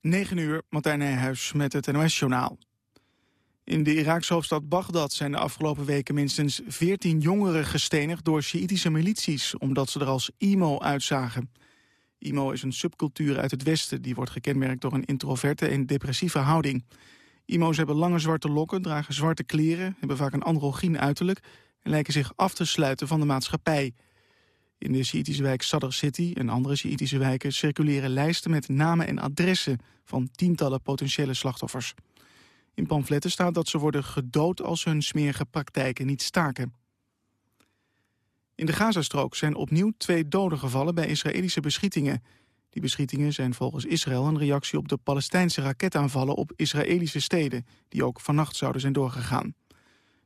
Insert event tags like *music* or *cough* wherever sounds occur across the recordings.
9 uur, Martijn Nijhuis met het NOS-journaal. In de Iraakse hoofdstad Bagdad zijn de afgelopen weken minstens 14 jongeren gestenigd door Sjiïtische milities, omdat ze er als emo uitzagen. Emo is een subcultuur uit het westen die wordt gekenmerkt door een introverte en depressieve houding. Imo's hebben lange zwarte lokken, dragen zwarte kleren, hebben vaak een androgyn uiterlijk en lijken zich af te sluiten van de maatschappij. In de Sjiitische wijk Sadr City en andere Sjiitische wijken circuleren lijsten met namen en adressen van tientallen potentiële slachtoffers. In pamfletten staat dat ze worden gedood als hun smerige praktijken niet staken. In de Gazastrook zijn opnieuw twee doden gevallen bij Israëlische beschietingen. Die beschietingen zijn volgens Israël een reactie op de Palestijnse raketaanvallen op Israëlische steden, die ook vannacht zouden zijn doorgegaan.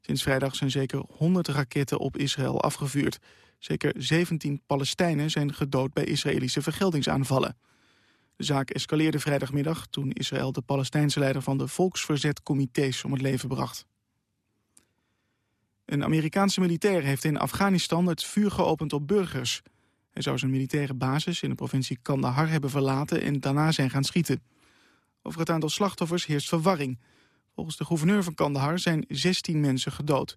Sinds vrijdag zijn zeker 100 raketten op Israël afgevuurd. Zeker 17 Palestijnen zijn gedood bij Israëlische vergeldingsaanvallen. De zaak escaleerde vrijdagmiddag toen Israël de Palestijnse leider van de Volksverzetcomité's om het leven bracht. Een Amerikaanse militair heeft in Afghanistan het vuur geopend op burgers. Hij zou zijn militaire basis in de provincie Kandahar hebben verlaten en daarna zijn gaan schieten. Over het aantal slachtoffers heerst verwarring. Volgens de gouverneur van Kandahar zijn 16 mensen gedood.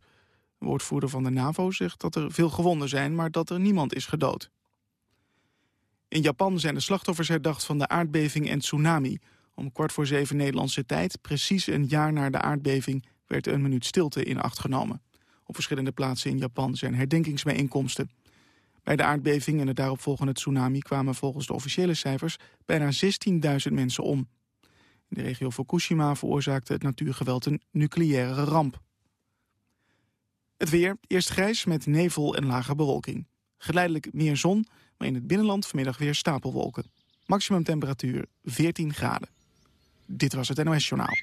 Woordvoerder van de NAVO zegt dat er veel gewonden zijn, maar dat er niemand is gedood. In Japan zijn de slachtoffers herdacht van de aardbeving en tsunami. Om kwart voor zeven Nederlandse tijd, precies een jaar na de aardbeving, werd een minuut stilte in acht genomen. Op verschillende plaatsen in Japan zijn herdenkingsbijeenkomsten. Bij de aardbeving en het daaropvolgende tsunami kwamen volgens de officiële cijfers bijna 16.000 mensen om. In de regio Fukushima veroorzaakte het natuurgeweld een nucleaire ramp. Het weer, eerst grijs met nevel en lage bewolking. Geleidelijk meer zon, maar in het binnenland vanmiddag weer stapelwolken. Maximum temperatuur 14 graden. Dit was het NOS Journaal.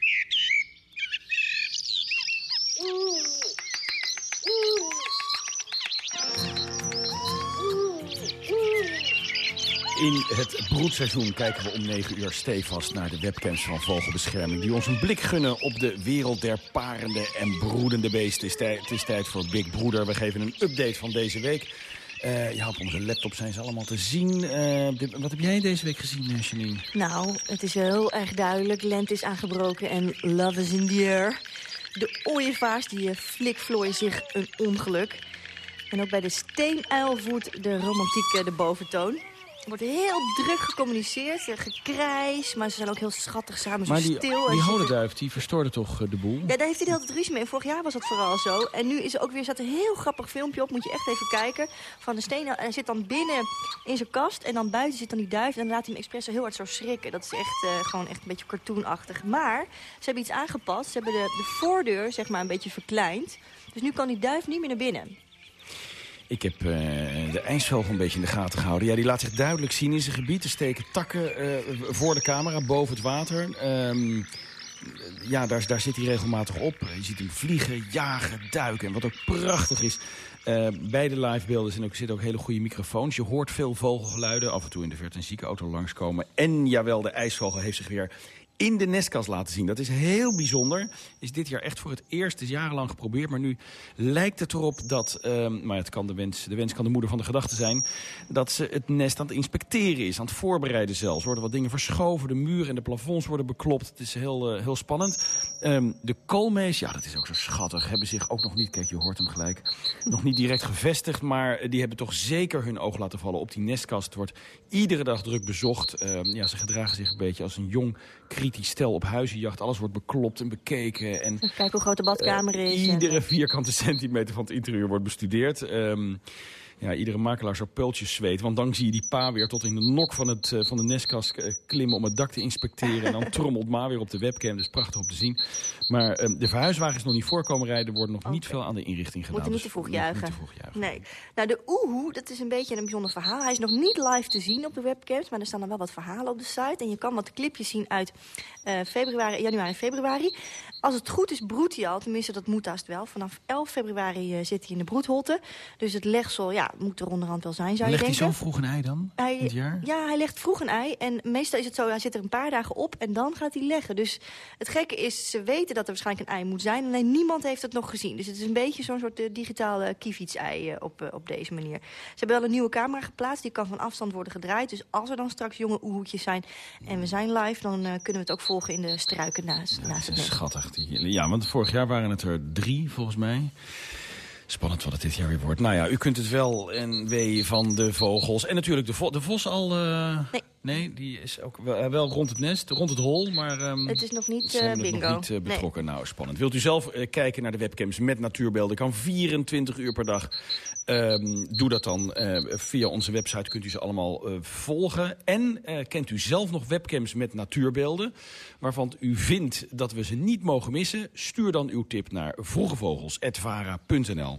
In het broedseizoen kijken we om 9 uur stevast naar de webcams van Vogelbescherming... die ons een blik gunnen op de wereld der parende en broedende beesten. Het is tijd voor Big Broeder. We geven een update van deze week. Uh, ja, op onze laptop zijn ze allemaal te zien. Uh, wat heb jij deze week gezien, eh, Janine? Nou, het is heel erg duidelijk. Lente is aangebroken en love is in the air. De ooievaars die flikvlooien zich een ongeluk. En ook bij de steenuil voert de romantiek de boventoon. Wordt heel druk gecommuniceerd, gekrijs, maar ze zijn ook heel schattig samen, maar zo die, stil. die holenduif, die verstoorde toch eh, de boel? Ja, daar heeft hij de hele tijd ruzie mee. Vorig jaar was dat vooral zo. En nu is er ook weer, staat een heel grappig filmpje op, moet je echt even kijken. Van de stenen, en hij zit dan binnen in zijn kast en dan buiten zit dan die duif. En dan laat hij hem expres heel hard zo schrikken. Dat is echt uh, gewoon echt een beetje cartoonachtig. Maar ze hebben iets aangepast. Ze hebben de, de voordeur, zeg maar, een beetje verkleind. Dus nu kan die duif niet meer naar binnen. Ik heb uh, de ijsvogel een beetje in de gaten gehouden. Ja, die laat zich duidelijk zien in zijn gebied. Er steken takken uh, voor de camera, boven het water. Um, ja, daar, daar zit hij regelmatig op. Je ziet hem vliegen, jagen, duiken. En wat ook prachtig is, uh, bij de livebeelden ook, zitten ook hele goede microfoons. Je hoort veel vogelgeluiden, af en toe in de verte een ziekenauto langskomen. En jawel, de ijsvogel heeft zich weer in de nestkast laten zien. Dat is heel bijzonder. Is dit jaar echt voor het eerst, is jarenlang geprobeerd. Maar nu lijkt het erop dat, um, maar het kan de, wens, de wens kan de moeder van de gedachte zijn... dat ze het nest aan het inspecteren is, aan het voorbereiden zelfs. Er worden wat dingen verschoven, de muren en de plafonds worden beklopt. Het is heel, uh, heel spannend. Um, de koolmees, ja dat is ook zo schattig, hebben zich ook nog niet... kijk, je hoort hem gelijk, nog niet direct gevestigd... maar die hebben toch zeker hun oog laten vallen op die nestkast. Wordt iedere dag druk bezocht. Um, ja, ze gedragen zich een beetje als een jong kritisch stel op huizenjacht. Alles wordt beklopt en bekeken. En, Kijk hoe groot de badkamer uh, is. Iedere vierkante centimeter van het interieur wordt bestudeerd. Um, ja, iedere makelaar zou pultjes zweet. Want dan zie je die pa weer tot in de nok van, het, uh, van de nestkast uh, klimmen om het dak te inspecteren. En dan *laughs* trommelt ma weer op de webcam. Dus prachtig om te zien. Maar um, de verhuiswagen is nog niet voorkomen rijden. Er wordt nog okay. niet veel aan de inrichting gedaan. Moet niet te vroeg juichen. Niet te vroeg juichen. Nee. Nou, de oehoe, dat is een beetje een bijzonder verhaal. Hij is nog niet live te zien op de webcams. Maar er staan dan wel wat verhalen op de site. En je kan wat clipjes zien uit februari, januari en februari. Als het goed is, broedt hij al. Tenminste, dat moet haast wel. Vanaf 11 februari uh, zit hij in de broedholte. Dus het legsel ja, moet er onderhand wel zijn, zou Legt je denken. hij zo vroeg een ei dan, hij, het jaar? Ja, hij legt vroeg een ei. En meestal is het zo, hij zit er een paar dagen op en dan gaat hij leggen. Dus het gekke is, ze weten dat er waarschijnlijk een ei moet zijn. Alleen niemand heeft het nog gezien. Dus het is een beetje zo'n soort uh, digitale kiefiets-ei uh, op, op deze manier. Ze hebben wel een nieuwe camera geplaatst. Die kan van afstand worden gedraaid. Dus als er dan straks jonge oehoetjes zijn en we zijn live... dan kunnen we het ook in de struiken naast, naast het Schattig. Die, ja, want vorig jaar waren het er drie, volgens mij. Spannend wat het dit jaar weer wordt. Nou ja, u kunt het wel en wee van de vogels. En natuurlijk de, vo de vos al... Uh... Nee. Nee, die is ook wel, wel, rond het nest, rond het hol, maar... Um, het is nog niet uh, bingo. Nog niet uh, betrokken. Nee. Nou, spannend. Wilt u zelf kijken naar de webcams met natuurbeelden? Kan 24 uur per dag. Um, doe dat dan via onze website. Kunt u ze allemaal volgen. En kent u zelf nog webcams met natuurbeelden... waarvan u vindt dat we ze niet mogen missen? Stuur dan uw tip naar vroegevogels.vara.nl.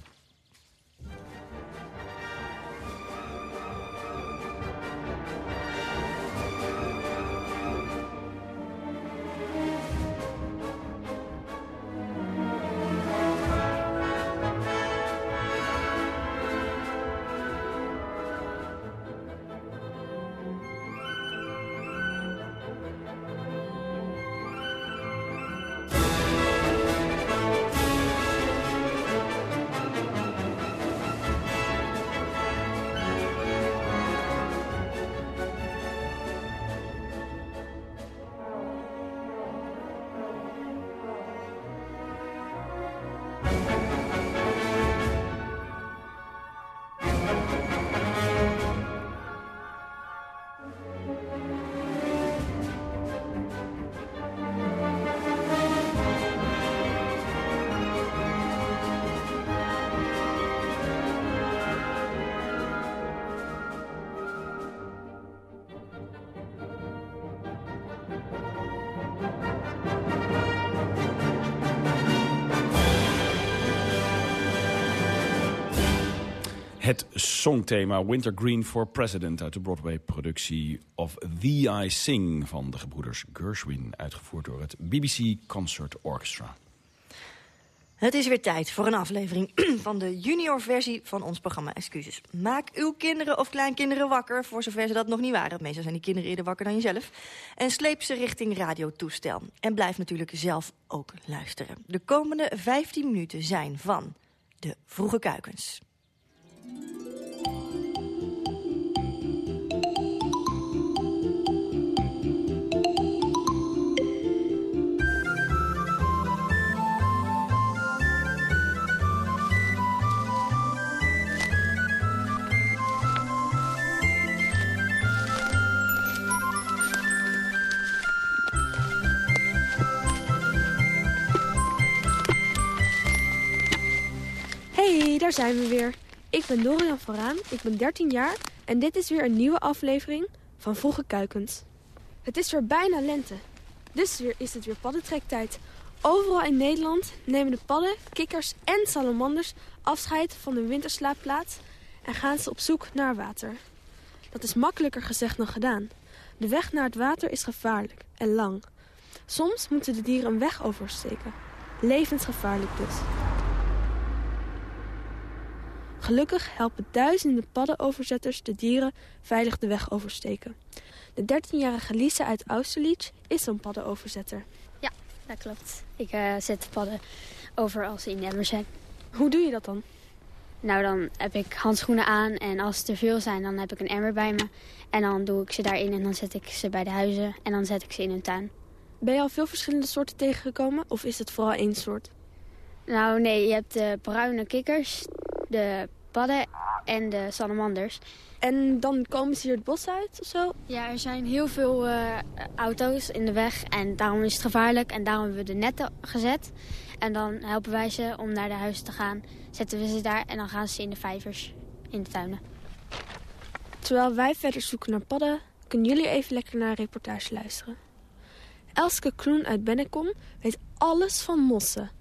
songthema Winter Green for President... uit de Broadway-productie of The I Sing van de gebroeders Gershwin... uitgevoerd door het BBC Concert Orchestra. Het is weer tijd voor een aflevering *clears throat* van de junior versie van ons programma Excuses. Maak uw kinderen of kleinkinderen wakker, voor zover ze dat nog niet waren. Meestal zijn die kinderen eerder wakker dan jezelf. En sleep ze richting radiotoestel. En blijf natuurlijk zelf ook luisteren. De komende 15 minuten zijn van de Vroege Kuikens. Daar zijn we weer. Ik ben Dorian van Raan, ik ben 13 jaar en dit is weer een nieuwe aflevering van Vroege Kuikens. Het is weer bijna lente, dus weer is het weer paddentrektijd. Overal in Nederland nemen de padden, kikkers en salamanders afscheid van de winterslaapplaats en gaan ze op zoek naar water. Dat is makkelijker gezegd dan gedaan. De weg naar het water is gevaarlijk en lang. Soms moeten de dieren een weg oversteken. Levensgevaarlijk dus. Gelukkig helpen duizenden paddenoverzetters de dieren veilig de weg oversteken. De 13-jarige Lisa uit Austerlitz is zo'n paddenoverzetter. Ja, dat klopt. Ik uh, zet de padden over als ze in de emmer zijn. Hoe doe je dat dan? Nou, dan heb ik handschoenen aan en als het er veel zijn, dan heb ik een emmer bij me. En dan doe ik ze daarin en dan zet ik ze bij de huizen en dan zet ik ze in hun tuin. Ben je al veel verschillende soorten tegengekomen of is het vooral één soort? Nou nee, je hebt de bruine kikkers, de padden en de salamanders. En dan komen ze hier het bos uit of zo? Ja, er zijn heel veel uh, auto's in de weg en daarom is het gevaarlijk. En daarom hebben we de netten gezet. En dan helpen wij ze om naar de huizen te gaan. Zetten we ze daar en dan gaan ze in de vijvers, in de tuinen. Terwijl wij verder zoeken naar padden, kunnen jullie even lekker naar een reportage luisteren. Elske Kloen uit Bennekom weet alles van mossen.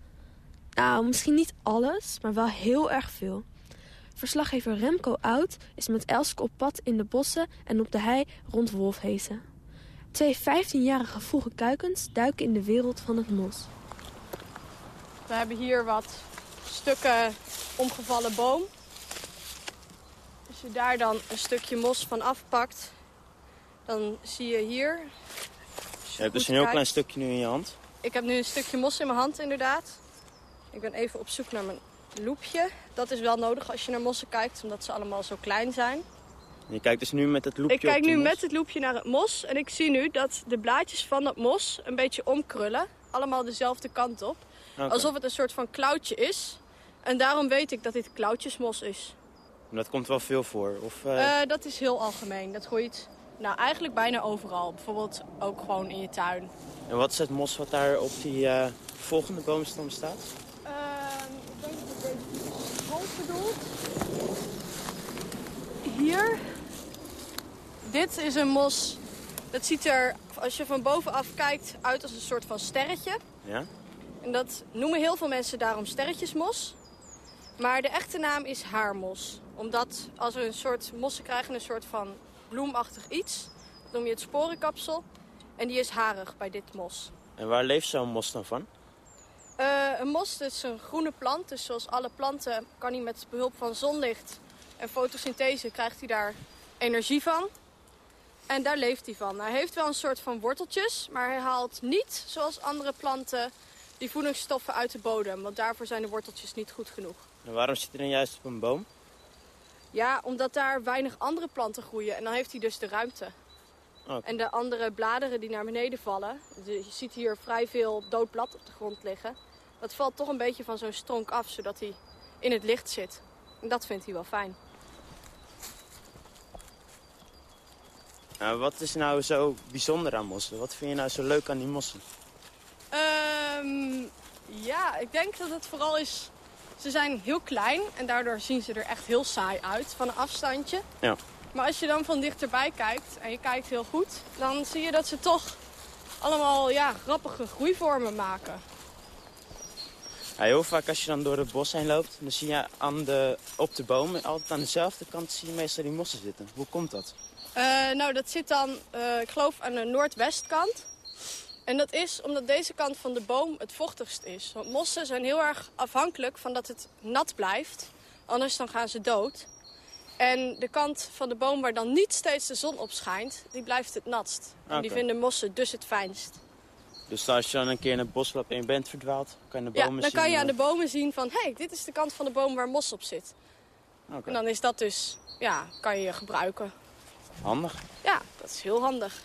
Nou, misschien niet alles, maar wel heel erg veel. Verslaggever Remco Oud is met Elske op pad in de bossen en op de hei rond Wolfhezen. Twee 15-jarige vroege kuikens duiken in de wereld van het mos. We hebben hier wat stukken omgevallen boom. Als je daar dan een stukje mos van afpakt, dan zie je hier... Je hebt dus een heel kijkt- klein stukje nu in je hand. Ik heb nu een stukje mos in mijn hand inderdaad. Ik ben even op zoek naar mijn loepje. Dat is wel nodig als je naar mossen kijkt, omdat ze allemaal zo klein zijn. En je kijkt dus nu met het loepje Ik kijk nu mos. met het loepje naar het mos en ik zie nu dat de blaadjes van dat mos een beetje omkrullen. Allemaal dezelfde kant op. Alsof het een soort van klauwtje is. En daarom weet ik dat dit klauwtjesmos is. Dat komt wel veel voor. Of, eh, Eh, dat is heel algemeen. Dat groeit nou, eigenlijk bijna overal. Bijvoorbeeld ook gewoon in je tuin. En wat is het mos wat daar op die eh, volgende boomstam staat? Ehm, ik denk dat deze school bedoelt. Hier. Dit is een mos. Dat ziet er, als je van bovenaf kijkt, uit als een soort van sterretje. Ja? En dat noemen heel veel mensen daarom sterretjesmos. Maar de echte naam is haarmos. Omdat als we een soort mossen krijgen, een soort van bloemachtig iets. Dat noem je het sporenkapsel. En die is harig bij dit mos. En waar leeft zo'n mos dan van? Eh, een mos is een groene plant. Dus zoals alle planten kan hij met behulp van zonlicht en fotosynthese krijgt hij daar energie van. En daar leeft hij van. Hij heeft wel een soort van worteltjes, maar hij haalt niet, zoals andere planten, die voedingsstoffen uit de bodem. Want daarvoor zijn de worteltjes niet goed genoeg. En waarom zit hij dan juist op een boom? Ja, omdat daar weinig andere planten groeien. En dan heeft hij dus de ruimte. Oké. En de andere bladeren die naar beneden vallen. de- je ziet hier vrij veel dood blad op de grond liggen. Dat valt toch een beetje van zo'n stronk af, zodat hij in het licht zit. En dat vindt hij wel fijn. Nou, wat is nou zo bijzonder aan mossen? Wat vind je nou zo leuk aan die mossen? Ehm, ja, ik denk dat het vooral is... Ze zijn heel klein en daardoor zien ze er echt heel saai uit van een afstandje. Ja. Maar als je dan van dichterbij kijkt en je kijkt heel goed... dan zie je dat ze toch allemaal ja, grappige groeivormen maken. Ja, heel vaak als je dan door het bos heen loopt, dan zie je aan de, op de bomen, altijd aan dezelfde kant, zie je meestal die mossen zitten. Hoe komt dat? Eh, nou, dat zit dan, eh, ik geloof, aan de noordwestkant. En dat is omdat deze kant van de boom het vochtigst is. Want mossen zijn heel erg afhankelijk van dat het nat blijft. Anders dan gaan ze dood. En de kant van de boom waar dan niet steeds de zon op schijnt, die blijft het natst. En die vinden mossen dus het fijnst. Dus als je dan een keer in het bos loopt en je bent verdwaald, kan je de Ja, bomen dan zien. kan je aan de eh, bomen zien van, hé, hey, dit is de kant van de boom waar mos op zit. oké. En dan is dat dus, ja, kan je gebruiken. Handig. Ja, dat is heel handig.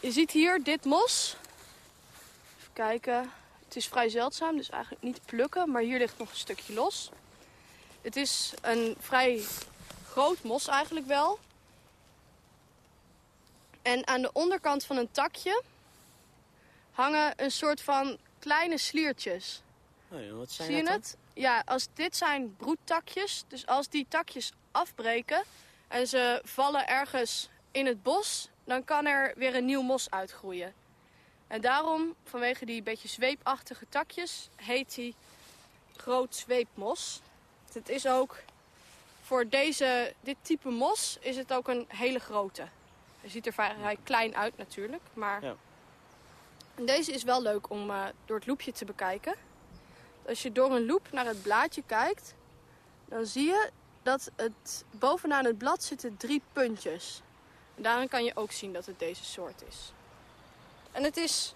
Je ziet hier dit mos. Even kijken. Het is vrij zeldzaam, dus eigenlijk niet plukken. Maar hier ligt nog een stukje los. Het is een vrij groot mos eigenlijk wel. En aan de onderkant van een takje hangen een soort van kleine sliertjes. Oh ja, wat zijn Zie je dat het? Ja, als dit zijn broedtakjes. Dus als die takjes afbreken en ze vallen ergens in het bos, dan kan er weer een nieuw mos uitgroeien. En daarom, vanwege die beetje zweepachtige takjes, heet die groot zweepmos. Het is ook voor deze, dit type mos is het ook een hele grote. Hij ziet er vrij klein uit natuurlijk, maar Ja. Deze is wel leuk om eh, door het loepje te bekijken. Als je door een loep naar het blaadje kijkt, dan zie je dat het bovenaan het blad zitten drie puntjes. En daarin kan je ook zien dat het deze soort is. En het is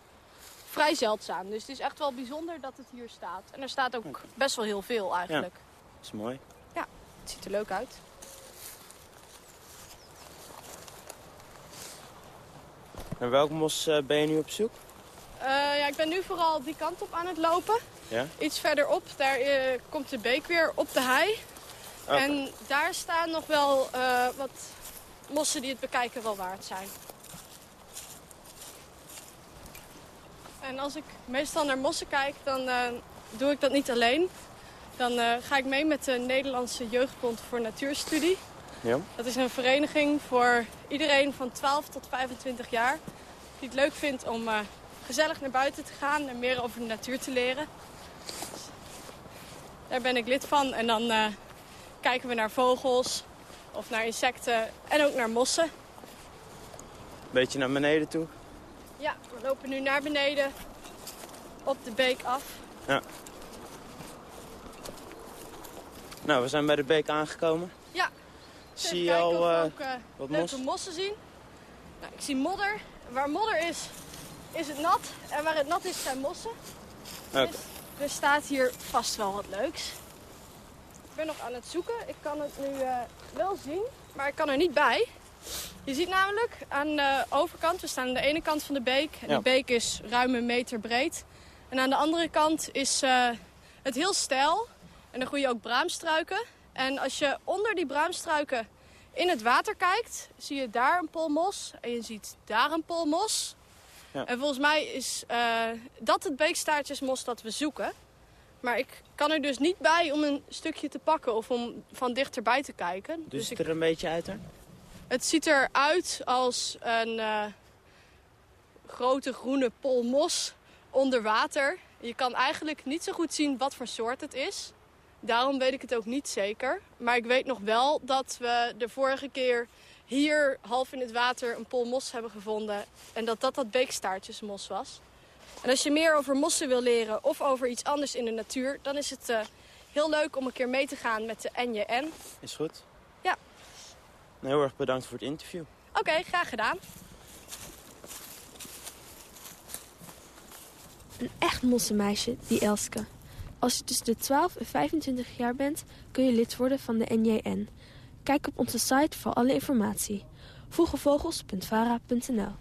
vrij zeldzaam, dus het is echt wel bijzonder dat het hier staat. En er staat ook best wel heel veel eigenlijk. Dat is mooi. Het ziet er leuk uit. Naar welk mos eh, ben je nu op zoek? Eh, ja, ik ben nu vooral die kant op aan het lopen. Ja? Iets verderop, daar eh, komt de beek weer op de hei. Oké. En daar staan nog wel wat mossen die het bekijken wel waard zijn. En als ik meestal naar mossen kijk, dan doe ik dat niet alleen. Dan ga ik mee met de Nederlandse Jeugdbond voor Natuurstudie. Ja. Dat is een vereniging voor iedereen van 12 tot 25 jaar. Die het leuk vindt om eh, gezellig naar buiten te gaan en meer over de natuur te leren. Daar ben ik lid van en dan eh, kijken we naar vogels of naar insecten en ook naar mossen. Beetje naar beneden toe. Ja, we lopen nu naar beneden op de beek af. Ja. Nou, we zijn bij de beek aangekomen. Zie je al we eh, ook, eh, wat leuke mos? mossen zien. Nou, ik zie modder. Waar modder is, is het nat. En waar het nat is, zijn mossen. Dus er staat hier vast wel wat leuks. Ik ben nog aan het zoeken. Ik kan het nu eh, wel zien, maar ik kan er niet bij. Je ziet namelijk aan de overkant, we staan aan de ene kant van de beek. En Ja. Die beek is ruim een meter breed. En aan de andere kant is het heel steil. En dan groeien ook braamstruiken. En als je onder die braamstruiken in het water kijkt, zie je daar een polmos. En je ziet daar een polmos. Ja. En volgens mij is eh, dat het beekstaartjesmos dat we zoeken. Maar ik kan er dus niet bij om een stukje te pakken of om van dichterbij te kijken. Dus Dus het ik, er een beetje uit er? het ziet eruit als een eh, grote groene polmos onder water. Je kan eigenlijk niet zo goed zien wat voor soort het is. Daarom weet ik het ook niet zeker. Maar ik weet nog wel dat we de vorige keer hier half in het water een polmos hebben gevonden. En dat dat dat beekstaartjesmos was. En als je meer over mossen wil leren of over iets anders in de natuur... dan is het eh, heel leuk om een keer mee te gaan met de NJN. Is goed. Ja. Nou, heel erg bedankt voor het interview. Oké, graag gedaan. Een echt mossenmeisje, die Elske. Als je tussen de 12 en 25 jaar bent, kun je lid worden van de NJN. Kijk op onze site voor alle informatie. vroegevogels.vara.nl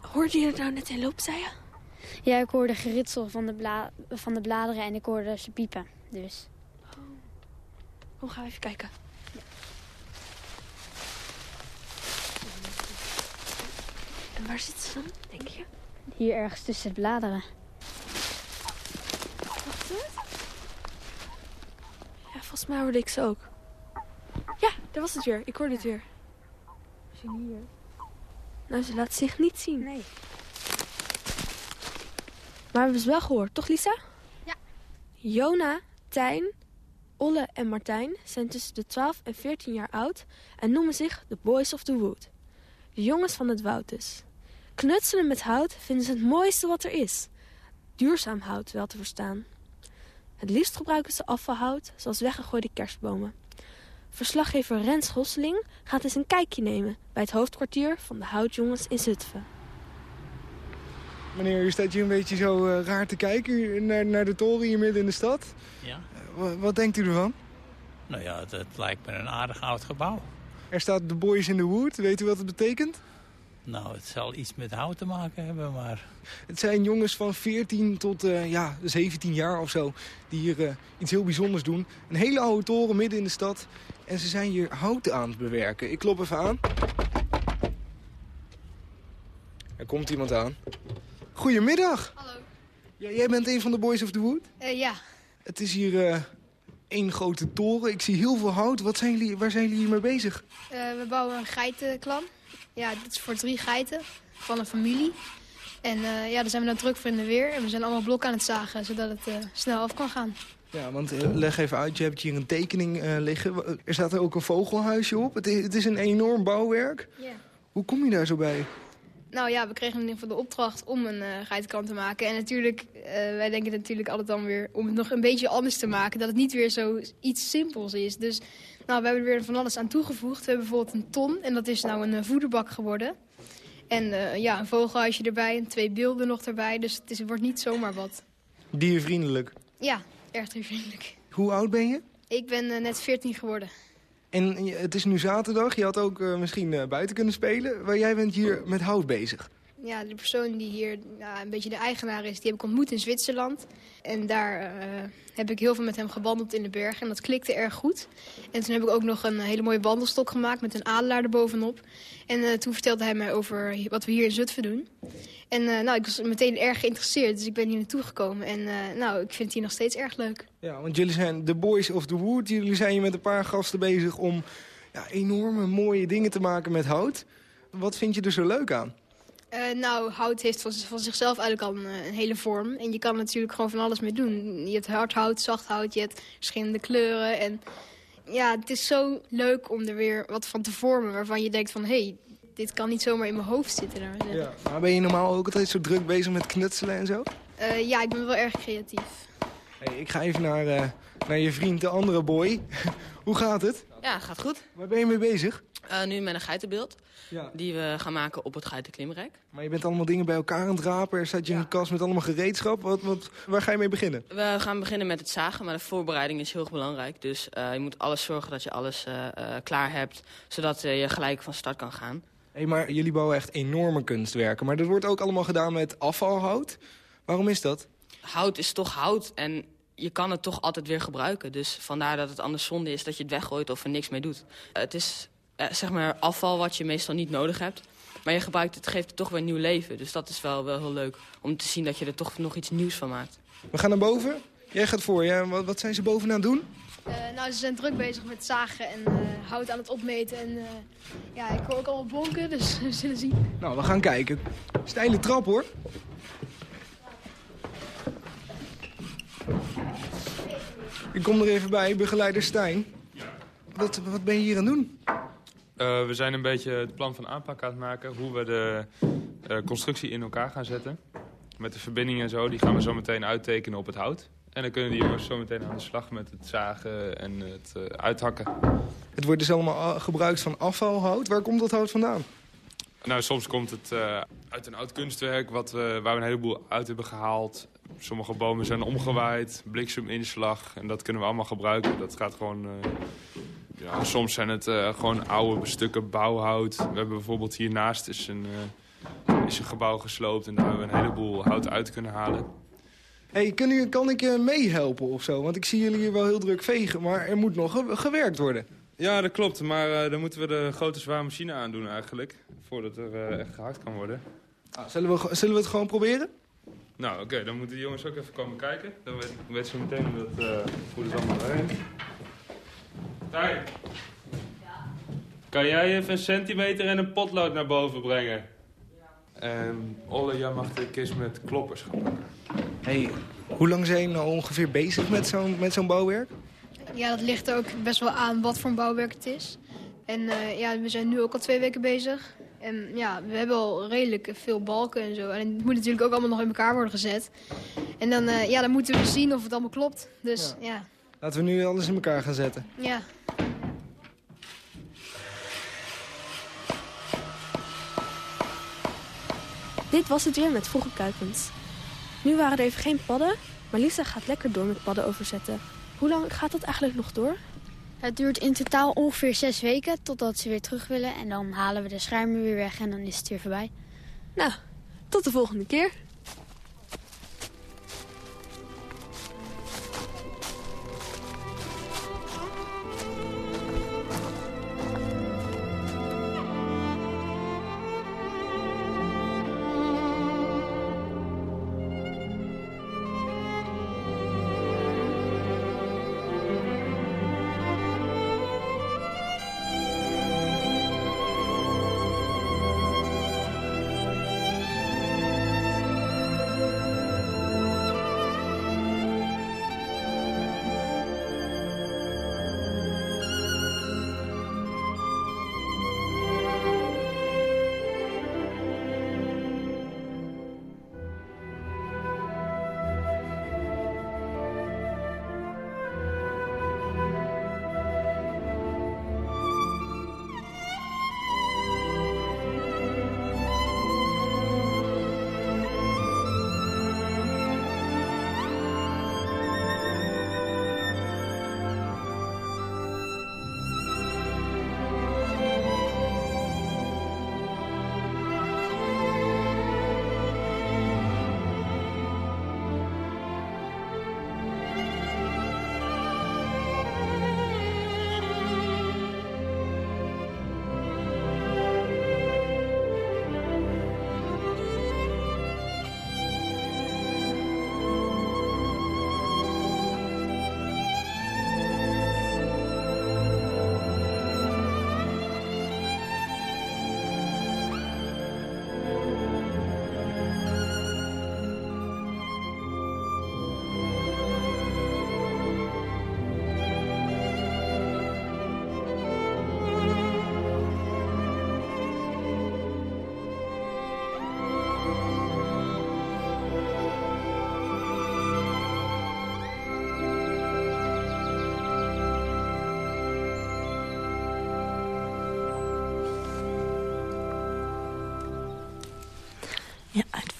Hoorde je er nou net een loop, zei je? Ja, ik hoorde geritsel van de, bla van de bladeren en ik hoorde ze piepen. Dus Hoe gaan we even kijken? En waar zit ze dan, denk je? hier ergens tussen de bladeren. Wacht eens. Ja, volgens mij hoorde ik ze ook. Ja, daar was het weer. Ik hoorde het weer. Misschien hier. Nou, ze laat zich niet zien. Nee. Maar we hebben ze wel gehoord, toch Lisa? Ja. Jona, Tijn, Olle en Martijn zijn tussen de 12 en 14 jaar oud en noemen zich de Boys of the Wood. De jongens van het woud dus. Knutselen met hout vinden ze het mooiste wat er is. Duurzaam hout wel te verstaan. Het liefst gebruiken ze afvalhout, zoals weggegooide kerstbomen. Verslaggever Rens Gosseling gaat eens een kijkje nemen bij het hoofdkwartier van de houtjongens in Zutphen. Meneer, u staat hier een beetje zo eh, raar te kijken u- naar, naar de toren hier midden in de stad. Ja, Wa- wat denkt u ervan? nou ja, het, het lijkt me een aardig oud gebouw. Er staat de Boys in the Wood. Weet u wat het betekent? Nou, het zal iets met hout te maken hebben, maar Het zijn jongens van 14 tot eh, ja, 17 jaar of zo. Die hier eh, iets heel bijzonders doen. Een hele oude toren midden in de stad. En ze zijn hier hout aan het bewerken. Ik klop even aan. Er komt iemand aan. Goedemiddag. Hallo. Ja, jij bent een van de Boys of the Wood? Eh, ja, Het is hier eh, één grote toren. Ik zie heel veel hout. Wat zijn jullie, waar zijn jullie hier mee bezig? eh, we bouwen een geitenklam. Ja, dit is voor drie geiten van een familie. En eh, ja, daar zijn we nou druk voor in de weer. En we zijn allemaal blokken aan het zagen, zodat het eh, snel af kan gaan. Ja, want eh, leg even uit. Je hebt hier een tekening liggen. Er staat er ook een vogelhuisje op. Het is, het is een enorm bouwwerk. Ja. Hoe kom je daar zo bij? Nou ja, we kregen in ieder geval de opdracht om een eh geitenklam te maken. En natuurlijk, wij denken natuurlijk altijd dan weer om het nog een beetje anders te maken. Dat het niet weer zo iets simpels is. Dus nou, we hebben er weer van alles aan toegevoegd. We hebben bijvoorbeeld een ton en dat is nou een eh, voederbak geworden. En eh, ja, een vogelhuisje erbij en twee beelden nog erbij. Dus het, is, het wordt niet zomaar wat. Diervriendelijk. Ja, erg vriendelijk. Hoe oud ben je? Ik ben eh, net 14 geworden. En het is nu zaterdag. Je had ook misschien buiten kunnen spelen. Maar jij bent hier met hout bezig. Ja, de persoon die hier een beetje de eigenaar is, die heb ik ontmoet in Zwitserland. En daar eh, heb ik heel veel met hem gewandeld in de bergen en dat klikte erg goed. En toen heb ik ook nog een hele mooie wandelstok gemaakt met een adelaar erbovenop. En eh, toen vertelde hij mij over wat we hier in Zutphen doen. En eh, nou, ik was meteen erg geïnteresseerd, dus ik ben hier naartoe gekomen. En nou, ik vind het hier nog steeds erg leuk. Ja, want jullie zijn de Boys of the Wood. Jullie zijn hier met een paar gasten bezig om ja, enorme mooie dingen te maken met hout. Wat vind je er zo leuk aan? Eh, nou, hout heeft van, van zichzelf eigenlijk al een, eh, een hele vorm. En je kan er natuurlijk gewoon van alles mee doen. Je hebt hard hout, zacht hout, je hebt verschillende kleuren. En ja, het is zo leuk om er weer wat van te vormen waarvan je denkt van... hé, hey, dit kan niet zomaar in mijn hoofd zitten. Ja. Maar ben je normaal ook altijd zo druk bezig met knutselen en zo? Eh, ja, ik ben wel erg creatief. Hey, ik ga even naar, eh, naar je vriend, de andere boy. *laughs* Hoe gaat het? Ja, gaat goed. Waar ben je mee bezig? Eh, nu met een geitenbeeld. Ja. Die we gaan maken op het geitenklimrek. Maar je bent allemaal dingen bij elkaar aan het rapen. Er staat je in een kast met allemaal gereedschap. Wat, wat, waar ga je mee beginnen? We gaan beginnen met het zagen, maar de voorbereiding is heel erg belangrijk. Dus eh, je moet alles zorgen dat je alles eh, eh, klaar hebt, zodat eh, je gelijk van start kan gaan. Hey, maar jullie bouwen echt enorme kunstwerken. Maar dat wordt ook allemaal gedaan met afvalhout. Waarom is dat? Hout is toch hout en je kan het toch altijd weer gebruiken. Dus vandaar dat het anders zonde is dat je het weggooit of er niks mee doet. Het is eh, zeg maar afval wat je meestal niet nodig hebt. Maar je gebruikt het, geeft het toch weer nieuw leven. Dus dat is wel, wel heel leuk om te zien dat je er toch nog iets nieuws van maakt. We gaan naar boven. Jij gaat voor. Ja, wat, wat zijn ze boven aan het doen? Eh, nou, ze zijn druk bezig met zagen en eh, hout aan het opmeten. En eh, ja, ik hoor ook allemaal bonken, dus *laughs* we zullen zien. Nou, we gaan kijken. Steile trap, hoor. Ik kom er even bij, begeleider Stijn. Wat, wat ben je hier aan het doen? Uh, we zijn een beetje het plan van aanpak aan het maken. Hoe we de uh, constructie in elkaar gaan zetten. Met de verbindingen en zo, die gaan we zo meteen uittekenen op het hout. En dan kunnen die jongens zo meteen aan de slag met het zagen en het uh, uithakken. Het wordt dus allemaal gebruikt van afvalhout. Waar komt dat hout vandaan? Nou, soms komt het uit een oud kunstwerk wat we, waar we een heleboel uit hebben gehaald. Sommige bomen zijn omgewaaid, blikseminslag. En dat kunnen we allemaal gebruiken. Dat gaat gewoon... Ja, soms zijn het uh, gewoon oude stukken bouwhout. We hebben bijvoorbeeld hiernaast is een, is een gebouw gesloopt. En daar hebben we een heleboel hout uit kunnen halen. Hey, kun u, kan ik je meehelpen of zo? Want ik zie jullie hier wel heel druk vegen, maar er moet nog ge gewerkt worden. Ja, dat klopt. Maar uh, dan moeten we de grote zware machine aandoen eigenlijk. Voordat er uh, echt gehakt kan worden. Ah, zullen, we, zullen we het gewoon proberen? Nou, oké. Okay, dan moeten die jongens ook even komen kijken. Dan weet, weet ze meteen hoe, dat, uh, hoe het allemaal werkt. Ja. Kan jij even een centimeter en een potlood naar boven brengen? Ja. En Olle, jij mag de kist met kloppers gaan pakken. Hey, hoe lang zijn je nou ongeveer bezig met zo'n zo'n bouwwerk? Ja, dat ligt er ook best wel aan wat voor een bouwwerk het is. En uh, ja, we zijn nu ook al twee weken bezig. En ja, we hebben al redelijk veel balken en zo. En het moet natuurlijk ook allemaal nog in elkaar worden gezet. En dan, uh, ja, dan moeten we zien of het allemaal klopt. Dus ja. ja. Laten we nu alles in elkaar gaan zetten. Ja. Dit was het weer met Vroege Kuikens. Nu waren er even geen padden, maar Lisa gaat lekker door met padden overzetten. Hoe lang gaat dat eigenlijk nog door? Het duurt in totaal ongeveer zes weken totdat ze weer terug willen. En dan halen we de schermen weer weg en dan is het weer voorbij. Nou, tot de volgende keer.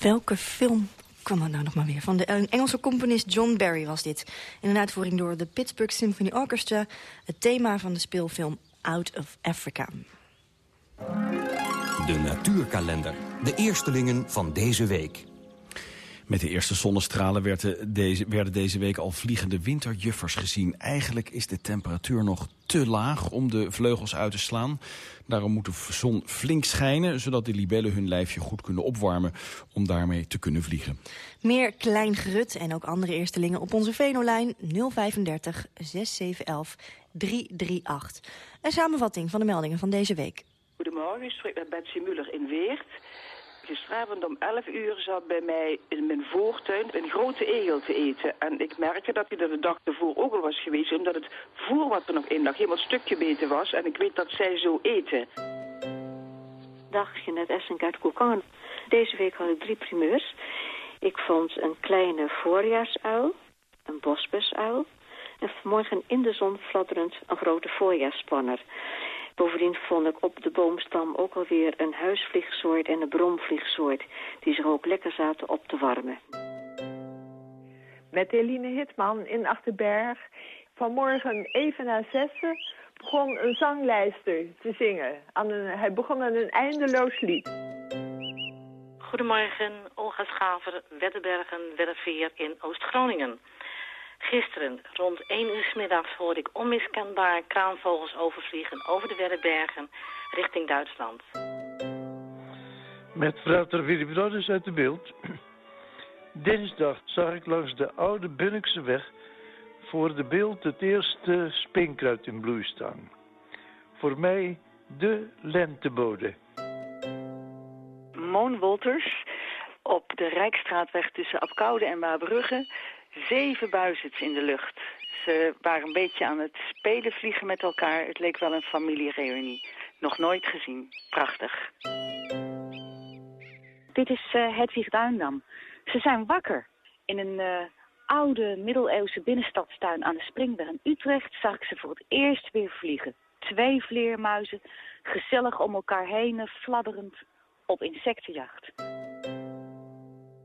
Welke film kwam er nou nog maar weer? Van de Engelse componist John Barry was dit. In een uitvoering door de Pittsburgh Symphony Orchestra. Het thema van de speelfilm Out of Africa. De natuurkalender. De eerstelingen van deze week. Met de eerste zonnestralen werden deze, werden deze week al vliegende winterjuffers gezien. Eigenlijk is de temperatuur nog te laag om de vleugels uit te slaan. Daarom moet de zon flink schijnen, zodat de libellen hun lijfje goed kunnen opwarmen... om daarmee te kunnen vliegen. Meer klein gerut en ook andere eerstelingen op onze Venolijn 035 6711 338. Een samenvatting van de meldingen van deze week. Goedemorgen, ik spreek met Betsy Muller in Weert. Gisteravond om 11 uur zat bij mij in mijn voortuin een grote egel te eten. En ik merkte dat hij er de dag ervoor ook al was geweest, omdat het voer wat er nog in lag helemaal stukje beter was. En ik weet dat zij zo eten. Dag, Jeanette Essink uit Koekan. Deze week had ik drie primeurs. Ik vond een kleine voorjaarsuil, een bosbesuil... en vanmorgen in de zon fladderend een grote voorjaarsspanner. Bovendien vond ik op de boomstam ook alweer een huisvliegsoort en een bromvliegsoort... die zich ook lekker zaten op te warmen. Met Eline Hitman in Achterberg. Vanmorgen even na zessen begon een zanglijster te zingen. Aan een, hij begon aan een eindeloos lied. Goedemorgen, Olga Schaver, Weddenbergen, Wedderveer in Oost-Groningen. Gisteren, rond 1 uur s middags, hoorde ik onmiskenbaar kraanvogels overvliegen over de Werrebergen richting Duitsland. Met Frater Willy Brothers uit de beeld. Dinsdag zag ik langs de oude Bunnikse weg voor de beeld het eerste spinkruid in bloei staan. Voor mij de lentebode. Moon Wolters op de Rijkstraatweg tussen Apkoude en Waarbrugge zeven buizerds in de lucht. Ze waren een beetje aan het spelen vliegen met elkaar. Het leek wel een familiereunie. Nog nooit gezien. Prachtig. Dit is uh, Hedwig Duindam. Ze zijn wakker. In een uh, oude middeleeuwse binnenstadstuin aan de Springberg in Utrecht zag ik ze voor het eerst weer vliegen. Twee vleermuizen, gezellig om elkaar heen, fladderend op insectenjacht.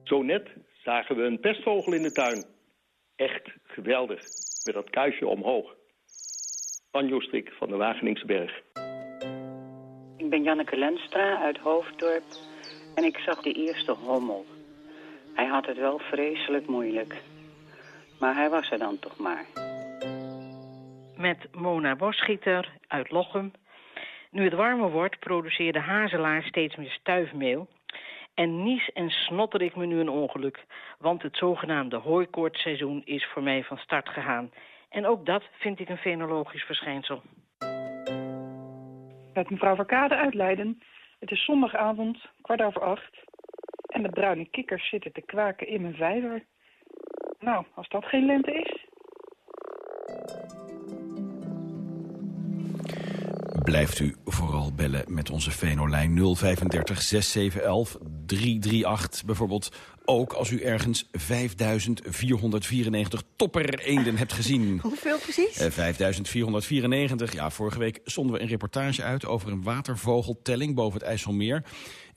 Zo net zagen we een pestvogel in de tuin. Echt geweldig, met dat kuisje omhoog. Anjo Strik van de Wageningse Berg. Ik ben Janneke Lenstra uit Hoofddorp en ik zag de eerste hommel. Hij had het wel vreselijk moeilijk. Maar hij was er dan toch maar. Met Mona Bosschieter uit Lochem. Nu het warmer wordt, produceert de hazelaar steeds meer stuifmeel. En nies en snotter ik me nu een ongeluk. Want het zogenaamde hooikoortseizoen is voor mij van start gegaan. En ook dat vind ik een fenologisch verschijnsel. Met mevrouw Verkade uit Leiden. Het is zondagavond, kwart over acht. En de bruine kikkers zitten te kwaken in mijn vijver. Nou, als dat geen lente is... Blijft u vooral bellen met onze Venolijn 035 6711 338 bijvoorbeeld. Ook als u ergens 5494 topper-eenden hebt gezien. *laughs* Hoeveel precies? Uh, 5494. Ja, vorige week zonden we een reportage uit over een watervogeltelling boven het IJsselmeer.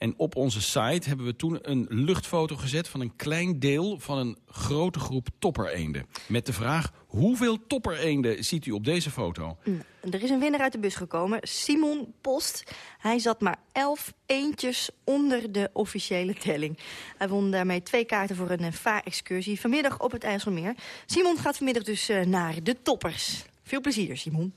En op onze site hebben we toen een luchtfoto gezet van een klein deel van een grote groep toppereenden. Met de vraag, hoeveel toppereenden ziet u op deze foto? Er is een winnaar uit de bus gekomen, Simon Post. Hij zat maar elf eentjes onder de officiële telling. Hij won daarmee twee kaarten voor een vaarexcursie vanmiddag op het IJsselmeer. Simon gaat vanmiddag dus uh, naar de toppers. Veel plezier, Simon.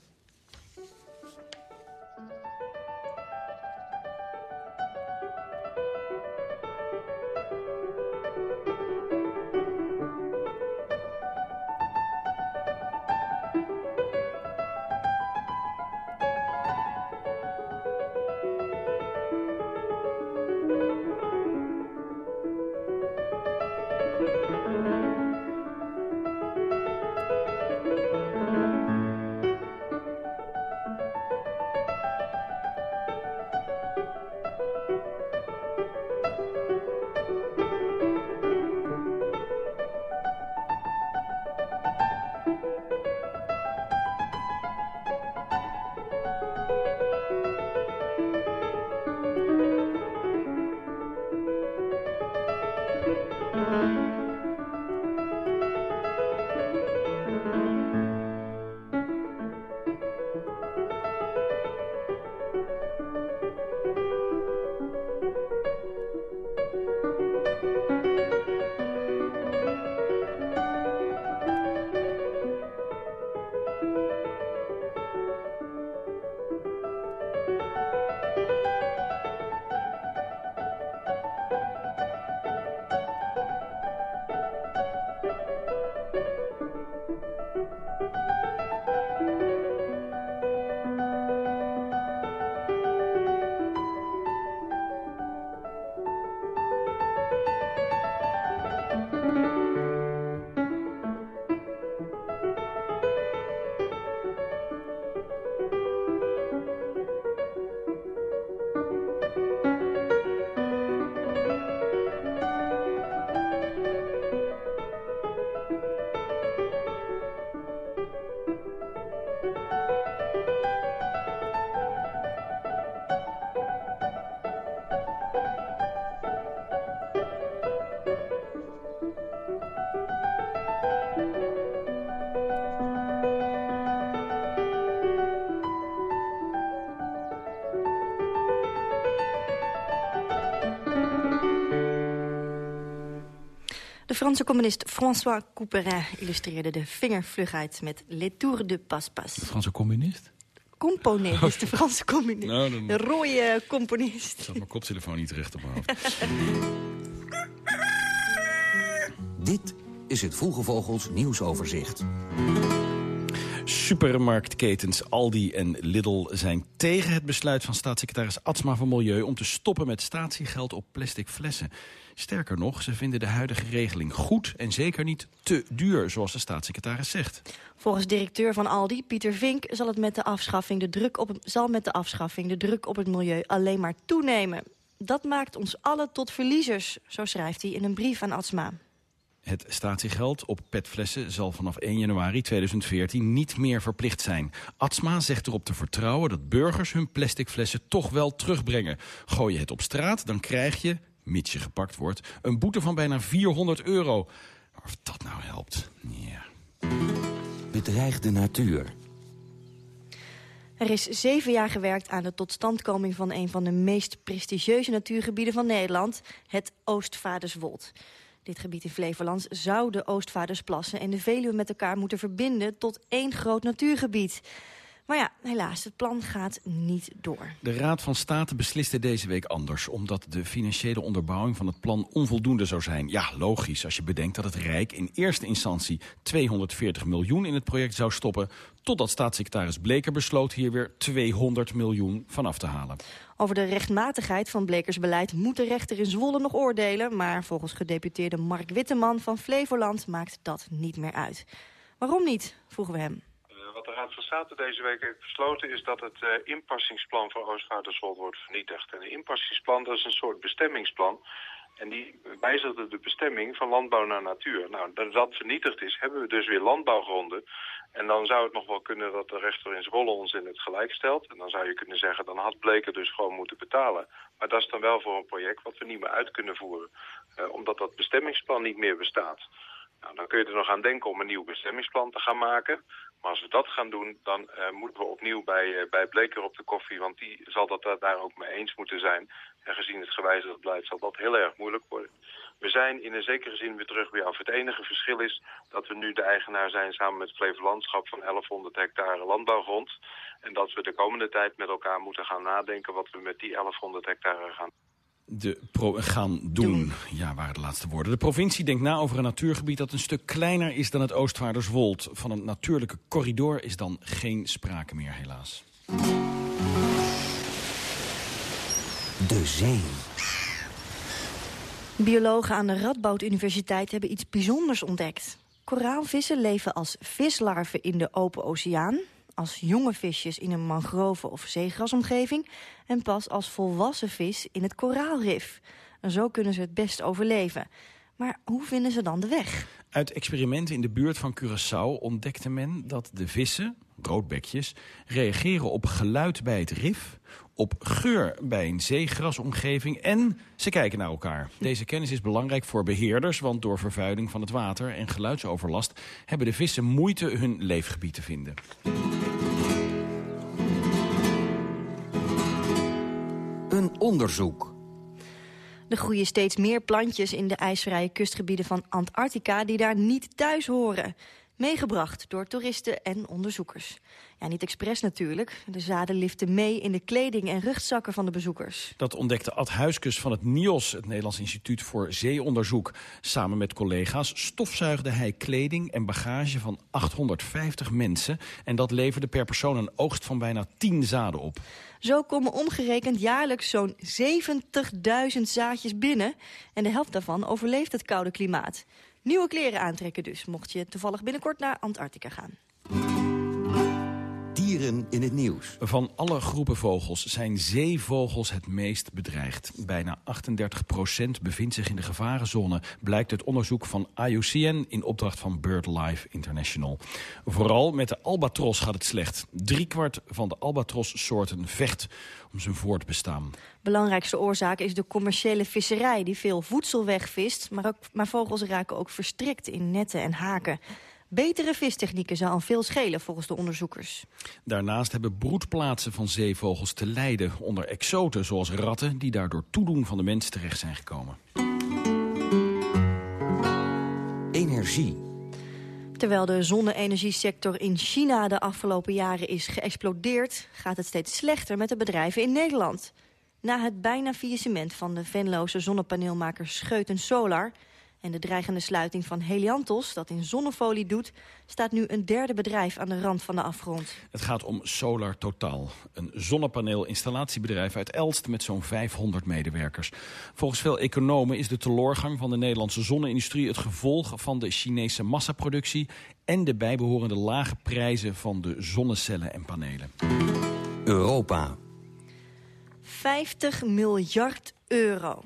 Franse communist François Couperin illustreerde de vingervlugheid met Les Tours de Paspas. De Franse communist? Componist, dus de Franse communist. Nou, dan- De rode componist. Ik zat mijn koptelefoon niet recht op mijn hoofd. Dit is het Vroege Vogels nieuwsoverzicht. Supermarktketens Aldi en Lidl zijn tegen het besluit van staatssecretaris Atsma van Milieu... om te stoppen met statiegeld op plastic flessen. Sterker nog, ze vinden de huidige regeling goed en zeker niet te duur, zoals de staatssecretaris zegt. Volgens directeur van Aldi, Pieter Vink, zal, het met de afschaffing de druk op zal met de afschaffing de druk op het milieu alleen maar toenemen. Dat maakt ons allen tot verliezers, zo schrijft hij in een brief aan Atsma. Het statiegeld op petflessen zal vanaf 1 januari 2014 niet meer verplicht zijn. Atsma zegt erop te vertrouwen dat burgers hun plastic flessen toch wel terugbrengen. Gooi je het op straat, dan krijg je, mits je gepakt wordt, een boete van bijna 400 euro. Of dat nou helpt, ja. Bedreigde natuur. Er is zeven jaar gewerkt aan de totstandkoming van een van de meest prestigieuze natuurgebieden van Nederland, het Oostvaarderswold. Dit gebied in Flevoland zou de Oostvaardersplassen en de Veluwe met elkaar moeten verbinden tot één groot natuurgebied. Maar ja, helaas, het plan gaat niet door. De Raad van State besliste deze week anders... omdat de financiële onderbouwing van het plan onvoldoende zou zijn. Ja, logisch, als je bedenkt dat het Rijk in eerste instantie... 240 miljoen in het project zou stoppen... totdat staatssecretaris Bleker besloot hier weer 200 miljoen van af te halen. Over de rechtmatigheid van Blekers beleid moet de rechter in Zwolle nog oordelen... maar volgens gedeputeerde Mark Witteman van Flevoland maakt dat niet meer uit. Waarom niet, vroegen we hem. Uh, wat de Raad van State deze week heeft besloten is dat het uh, inpassingsplan voor Oostvaarderswold wordt vernietigd. En een inpassingsplan dat is een soort bestemmingsplan. En die wijzigde de bestemming van landbouw naar natuur. Nou, dat dat vernietigd is, hebben we dus weer landbouwgronden. En dan zou het nog wel kunnen dat de rechter in Zwolle ons in het gelijk stelt. En dan zou je kunnen zeggen, dan had Bleker dus gewoon moeten betalen. Maar dat is dan wel voor een project wat we niet meer uit kunnen voeren. Uh, omdat dat bestemmingsplan niet meer bestaat. Nou, dan kun je er nog aan denken om een nieuw bestemmingsplan te gaan maken. Maar als we dat gaan doen, dan uh, moeten we opnieuw bij, uh, bij Bleker op de koffie. Want die zal dat daar ook mee eens moeten zijn. En gezien het gewijzigd beleid zal dat heel erg moeilijk worden. We zijn in een zekere zin weer terug bij af. Het enige verschil is dat we nu de eigenaar zijn samen met Flevolandschap van 1100 hectare landbouwgrond. En dat we de komende tijd met elkaar moeten gaan nadenken wat we met die 1100 hectare gaan de pro gaan doen. Ja, waren de laatste woorden. De provincie denkt na over een natuurgebied dat een stuk kleiner is dan het Oostvaarderswold. Van een natuurlijke corridor is dan geen sprake meer, helaas. De zee. Biologen aan de Radboud Universiteit hebben iets bijzonders ontdekt. Koraalvissen leven als vislarven in de open oceaan als jonge visjes in een mangrove- of zeegrasomgeving... en pas als volwassen vis in het koraalrif. En zo kunnen ze het best overleven. Maar hoe vinden ze dan de weg? Uit experimenten in de buurt van Curaçao ontdekte men dat de vissen, roodbekjes... reageren op geluid bij het rif, op geur bij een zeegrasomgeving... en ze kijken naar elkaar. Deze kennis is belangrijk voor beheerders... want door vervuiling van het water en geluidsoverlast... hebben de vissen moeite hun leefgebied te vinden. Een onderzoek. Er groeien steeds meer plantjes in de ijsvrije kustgebieden van Antarctica... die daar niet thuis horen. Meegebracht door toeristen en onderzoekers. Ja, niet expres natuurlijk. De zaden liften mee in de kleding en rugzakken van de bezoekers. Dat ontdekte Ad Huiskus van het NIOS, het Nederlands Instituut voor Zeeonderzoek. Samen met collega's stofzuigde hij kleding en bagage van 850 mensen. En dat leverde per persoon een oogst van bijna 10 zaden op. Zo komen omgerekend jaarlijks zo'n 70.000 zaadjes binnen. En de helft daarvan overleeft het koude klimaat. Nieuwe kleren aantrekken dus, mocht je toevallig binnenkort naar Antarctica gaan. Dieren in het nieuws. Van alle groepen vogels zijn zeevogels het meest bedreigd. Bijna 38% bevindt zich in de gevarenzone... blijkt uit onderzoek van IUCN in opdracht van BirdLife International. Vooral met de albatros gaat het slecht. Driekwart van de albatrossoorten vecht om zijn voortbestaan. Belangrijkste oorzaak is de commerciële visserij... die veel voedsel wegvist, maar, ook, maar vogels raken ook verstrikt in netten en haken. Betere vistechnieken zou al veel schelen volgens de onderzoekers. Daarnaast hebben broedplaatsen van zeevogels te lijden onder exoten zoals ratten... die daardoor toedoen van de mens terecht zijn gekomen. energie. Terwijl de zonne-energiesector in China de afgelopen jaren is geëxplodeerd... gaat het steeds slechter met de bedrijven in Nederland. Na het bijna faillissement van de Venloze zonnepaneelmaker Scheuten Solar... en de dreigende sluiting van Heliantos, dat in zonnefolie doet... staat nu een derde bedrijf aan de rand van de afgrond. Het gaat om Solar Totaal, een zonnepaneel-installatiebedrijf uit Elst met zo'n 500 medewerkers. Volgens veel economen is de teloorgang van de Nederlandse zonne-industrie het gevolg van de Chinese massaproductie en de bijbehorende lage prijzen van de zonnecellen en panelen. Europa. 50 miljard euro.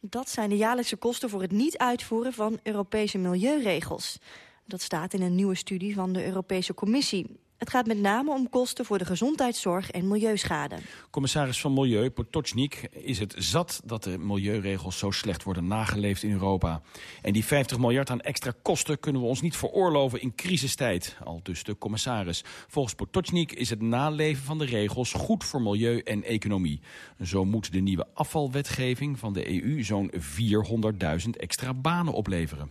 Dat zijn de jaarlijkse kosten voor het niet uitvoeren van Europese milieuregels. Dat staat in een nieuwe studie van de Europese Commissie. Het gaat met name om kosten voor de gezondheidszorg en milieuschade. Commissaris van Milieu, Potocnik, is het zat dat de milieuregels zo slecht worden nageleefd in Europa. En die 50 miljard aan extra kosten kunnen we ons niet veroorloven in crisistijd, al dus de commissaris. Volgens Potocnik is het naleven van de regels goed voor milieu en economie. Zo moet de nieuwe afvalwetgeving van de EU zo'n 400.000 extra banen opleveren.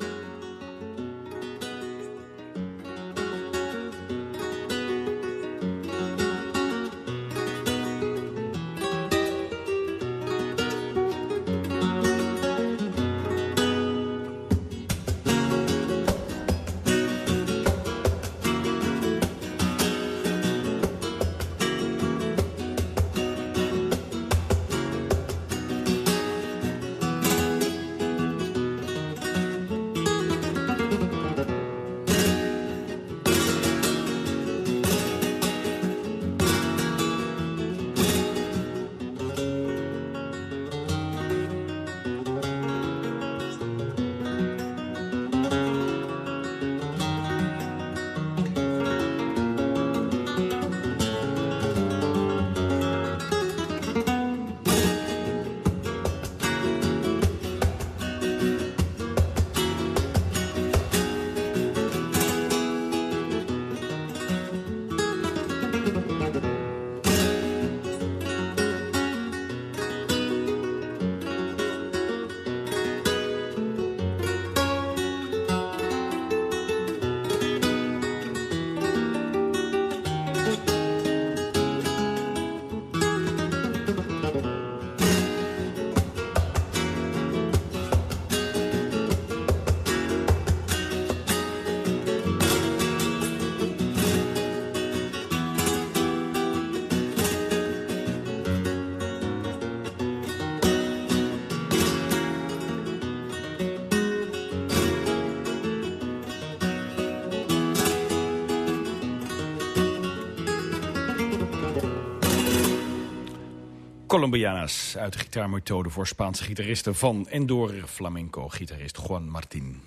Colombianas uit de gitaarmethode voor Spaanse gitaristen van en door flamenco-gitarist Juan Martin.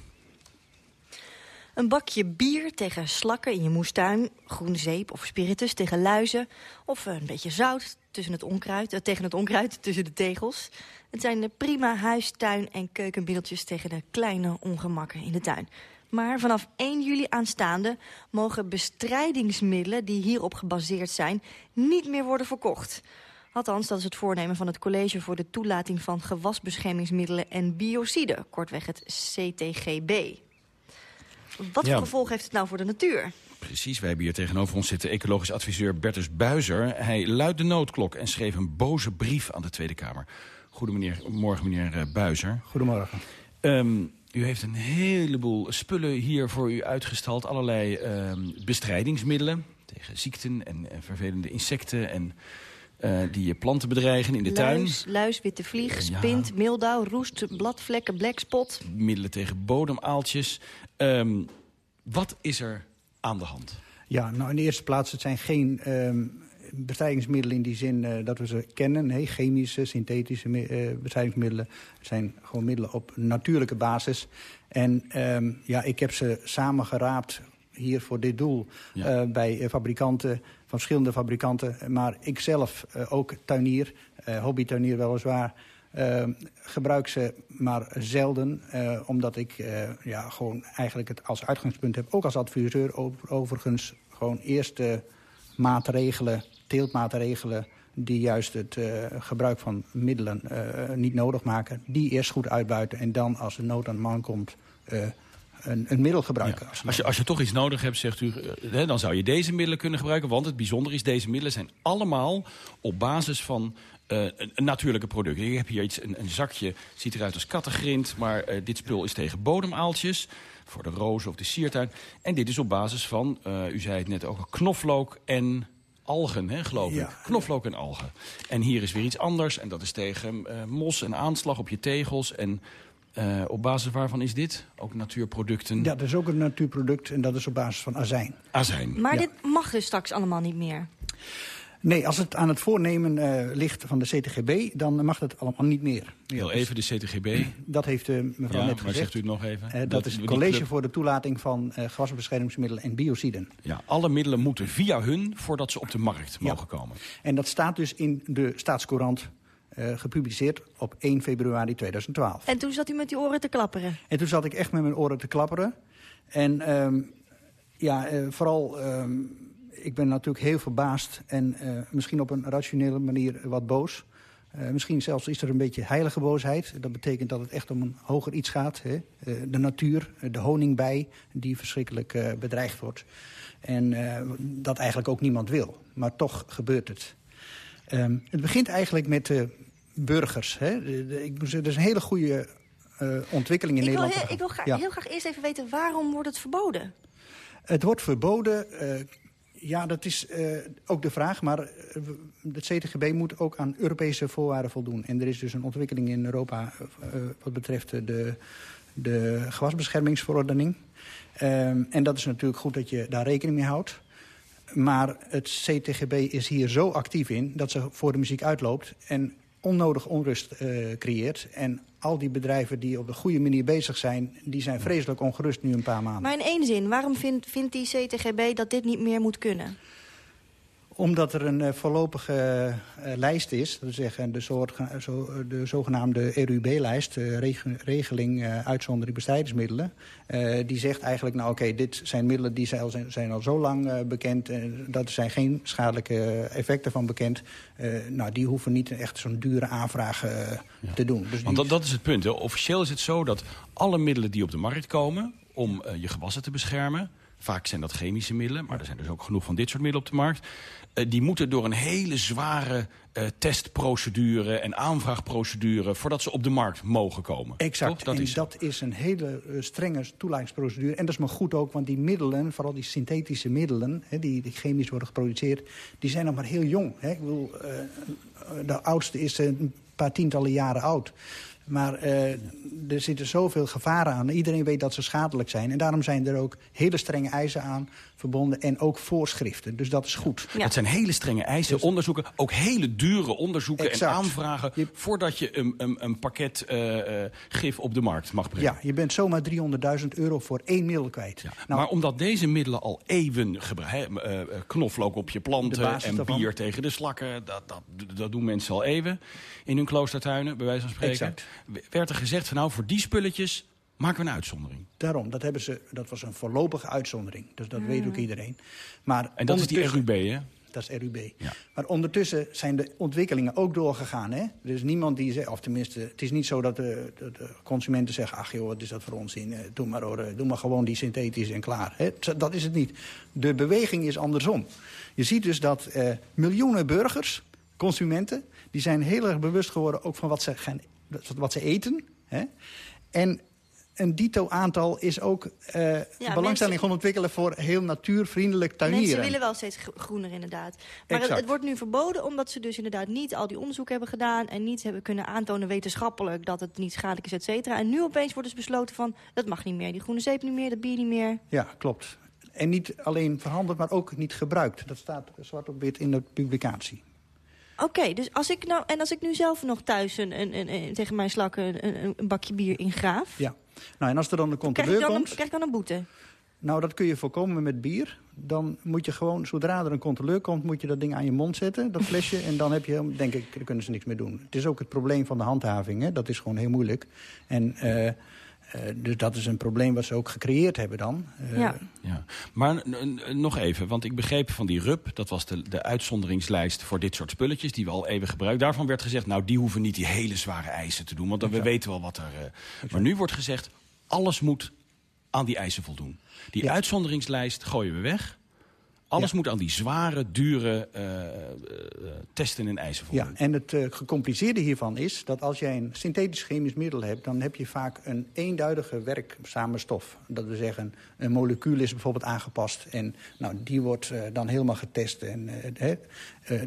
Een bakje bier tegen slakken in je moestuin, groene zeep of spiritus tegen luizen... of een beetje zout tussen het onkruid, eh, tegen het onkruid *laughs* tussen de tegels. Het zijn de prima huistuin- en keukenmiddeltjes tegen de kleine ongemakken in de tuin. Maar vanaf 1 juli aanstaande mogen bestrijdingsmiddelen die hierop gebaseerd zijn... niet meer worden verkocht. Althans, dat is het voornemen van het College voor de Toelating van Gewasbeschermingsmiddelen en Biociden, kortweg het CTGB. Wat Ja. voor gevolg heeft het nou voor de natuur? Precies, wij hebben hier tegenover ons zitten ecologisch adviseur Bertus Buizer. Hij luidt de noodklok en schreef een boze brief aan de Tweede Kamer. Goedemorgen, meneer eh, Buizer. Goedemorgen. Ehm, u heeft een heleboel spullen hier voor u uitgestald. Allerlei ehm, bestrijdingsmiddelen tegen ziekten en, en vervelende insecten... en eh, die je planten bedreigen in de tuin. Luis, luis, witte vlieg, Ja. spint, miltdauw, roest, bladvlekken, blackspot. Middelen tegen bodemaaltjes. Ehm, wat is er aan de hand? Ja, nou in de eerste plaats, het zijn geen ehm, bestrijdingsmiddelen in die zin eh, dat we ze kennen. hè, chemische, synthetische eh, bestrijdingsmiddelen. Het zijn gewoon middelen op natuurlijke basis. En ehm, ja, ik heb ze samengeraapt hier voor dit doel eh, bij fabrikanten, van verschillende fabrikanten. Maar ik zelf, eh, ook tuinier, eh, hobbytuinier weliswaar... eh, gebruik ze maar zelden, eh, omdat ik ja, gewoon eigenlijk het als uitgangspunt heb... ook als adviseur over- overigens gewoon eerst de maatregelen, teeltmaatregelen die juist het gebruik van middelen niet nodig maken... die eerst goed uitbuiten en dan als de nood aan de man komt... Een, een, middel gebruiken. Ja. Als, je, als je toch iets nodig hebt, zegt u, hè, dan zou je deze middelen kunnen gebruiken. Want het bijzondere is, deze middelen zijn allemaal op basis van uh, een, een, natuurlijke product. Ik heb hier iets, een, een, zakje, ziet eruit als kattengrind... maar uh, dit spul is tegen bodemaaltjes, voor de rozen of de siertuin. En dit is op basis van, uh, u zei het net ook, knoflook en algen, hè, geloof Ja. ik. Knoflook en algen. En hier is weer iets anders. En dat is tegen mos en aanslag op je tegels. En uh, op basis waarvan is dit? Ook natuurproducten? Ja, dat is ook een natuurproduct en dat is op basis van azijn. Azijn. Maar Ja. dit mag dus straks allemaal niet meer. Nee, als het aan het voornemen uh, ligt van de CTGB, dan mag dat allemaal niet meer. Heel even, de CTGB. Dat heeft uh, mevrouw ja, net maar gezegd. zegt u het nog even? Uh, dat, Dat- is het college club- voor de toelating van uh, gewasbeschermingsmiddelen en biociden. Ja, alle middelen moeten via hun voordat ze op de markt mogen komen. En dat staat dus in de staatscourant uh, gepubliceerd op 1 februari 2012. En toen zat u met die oren te klapperen. En toen zat ik echt met mijn oren te klapperen. En um, ja, uh, vooral, um, ik ben natuurlijk heel verbaasd en uh, misschien op een rationele manier wat boos. Uh, misschien zelfs is er een beetje heilige boosheid. Dat betekent dat het echt om een hoger iets gaat. Hè? Uh, de natuur, de honingbij, die verschrikkelijk uh, bedreigd wordt. En uh, dat eigenlijk ook niemand wil. Maar toch gebeurt het. Um, het begint eigenlijk met de burgers. Hè? Er is een hele goede uh, ontwikkeling in Ik wil, Nederland. heel, ik wil graag, Ja. heel graag eerst even weten, waarom wordt het verboden? Het wordt verboden. Uh, ja, dat is uh, ook de vraag. Maar het CTGB moet ook aan Europese voorwaarden voldoen. En er is dus een ontwikkeling in Europa wat betreft de, de gewasbeschermingsverordening. Um, en dat is natuurlijk goed dat je daar rekening mee houdt. Maar het CTGB is hier zo actief in dat ze voor de muziek uitloopt... en onnodig onrust uh, creëert. En al die bedrijven die op de goede manier bezig zijn... die zijn vreselijk ongerust nu een paar maanden. Maar in één zin, waarom vindt, vindt die CTGB dat dit niet meer moet kunnen? Omdat er een uh, voorlopige uh, lijst is, dat zeggen de, soort, zo, de zogenaamde RUB-lijst, reg regeling uitzondering bestrijdingsmiddelen. die zegt eigenlijk, nou oké, okay, dit zijn middelen die zijn al, zijn al zo lang bekend. en dat zijn geen schadelijke effecten van bekend. nou, die hoeven niet echt zo'n dure aanvraag ja. te doen. Dus Want dat, dat is het punt. Hè. Officieel is het zo dat alle middelen die op de markt komen om je gewassen te beschermen... Vaak zijn dat chemische middelen, maar er zijn dus ook genoeg van dit soort middelen op de markt. Uh, die moeten door een hele zware uh, testprocedure en aanvraagprocedure... voordat ze op de markt mogen komen. Exact, Toch? Dat en is dat is een hele uh, strenge toelatingsprocedure. En dat is maar goed ook, want die middelen, vooral die synthetische middelen... Hè, die, die chemisch worden geproduceerd, die zijn nog maar heel jong. Hè. Ik bedoel, de oudste is een paar tientallen jaren oud. Maar uh, er zitten zoveel gevaren aan. Iedereen weet dat ze schadelijk zijn. En daarom zijn er ook hele strenge eisen aan verbonden. En ook voorschriften. Dus dat is goed. Ja. Dat zijn hele strenge eisen, dus, onderzoeken. Ook hele dure onderzoeken exact. en aanvragen... Je, voordat je een, een, een pakket uh, uh, gif op de markt mag brengen. Ja, je bent zomaar 300.000 euro voor één middel kwijt. Ja. Nou, maar omdat deze middelen al eeuwen gebruiken... knoflook op je planten en daarvan. bier tegen de slakken... Dat, dat, dat doen mensen al eeuwen in hun kloostertuinen, bij wijze van spreken. Exact. Werd er gezegd van nou, voor die spulletjes maken we een uitzondering. Daarom, dat, hebben ze, dat was een voorlopige uitzondering. Dus dat mm. weet ook iedereen. Maar en dat is die RUB, hè? Dat is RUB. Ja. Maar ondertussen zijn de ontwikkelingen ook doorgegaan. Hè? Er is niemand die zegt, of tenminste, het is niet zo dat de, de, de consumenten zeggen... ach joh, wat is dat voor onzin, doe maar, hoor, doe maar gewoon die synthetische en klaar. Hè? Dat is het niet. De beweging is andersom. Je ziet dus dat uh, miljoenen burgers, consumenten... die zijn heel erg bewust geworden ook van wat ze, gaan, wat ze eten... Hè? En een dito aantal is ook uh, ja, belangstelling gaan ontwikkelen voor heel natuurvriendelijk tuinieren. Mensen willen wel steeds groener inderdaad. Maar het, het, wordt nu verboden omdat ze dus inderdaad niet al die onderzoek hebben gedaan... en niet hebben kunnen aantonen wetenschappelijk dat het niet schadelijk is, et cetera. En nu opeens wordt dus besloten van, dat mag niet meer. Die groene zeep niet meer, dat bier niet meer. Ja, klopt. En niet alleen verhandeld, maar ook niet gebruikt. Dat staat zwart op wit in de publicatie. Oké, okay, dus als ik nou en als ik nu zelf nog thuis een, een, een, een tegen mijn slakken een, een, bakje bier ingraaf. Ja. Nou, en als er dan een controleur krijg komt. Een, krijg ik dan een boete? Nou, dat kun je voorkomen met bier. Dan moet je gewoon, zodra er een controleur komt, moet je dat ding aan je mond zetten, dat flesje. en dan heb je, denk ik, daar kunnen ze niks meer doen. Het is ook het probleem van de handhaving. Hè? Dat is gewoon heel moeilijk. En Uh, dus dat is een probleem wat ze ook gecreëerd hebben dan. Uh, ja. ja. Maar nog even, want ik begreep van die RUP... dat was de, de uitzonderingslijst voor dit soort spulletjes... die we al even gebruiken. Daarvan werd gezegd, nou, die hoeven niet die hele zware eisen te doen... want dan we weten wel wat er... Uh, maar nu wordt gezegd, alles moet aan die eisen voldoen. Die uitzonderingslijst gooien we weg... Alles moet aan die zware, dure uh, uh, testen en eisen voldoen. Ja, en het uh, gecompliceerde hiervan is dat als jij een synthetisch chemisch middel hebt... dan heb je vaak een eenduidige werkzame stof. Dat we zeggen, een molecuul is bijvoorbeeld aangepast... en nou, die wordt dan helemaal getest. En,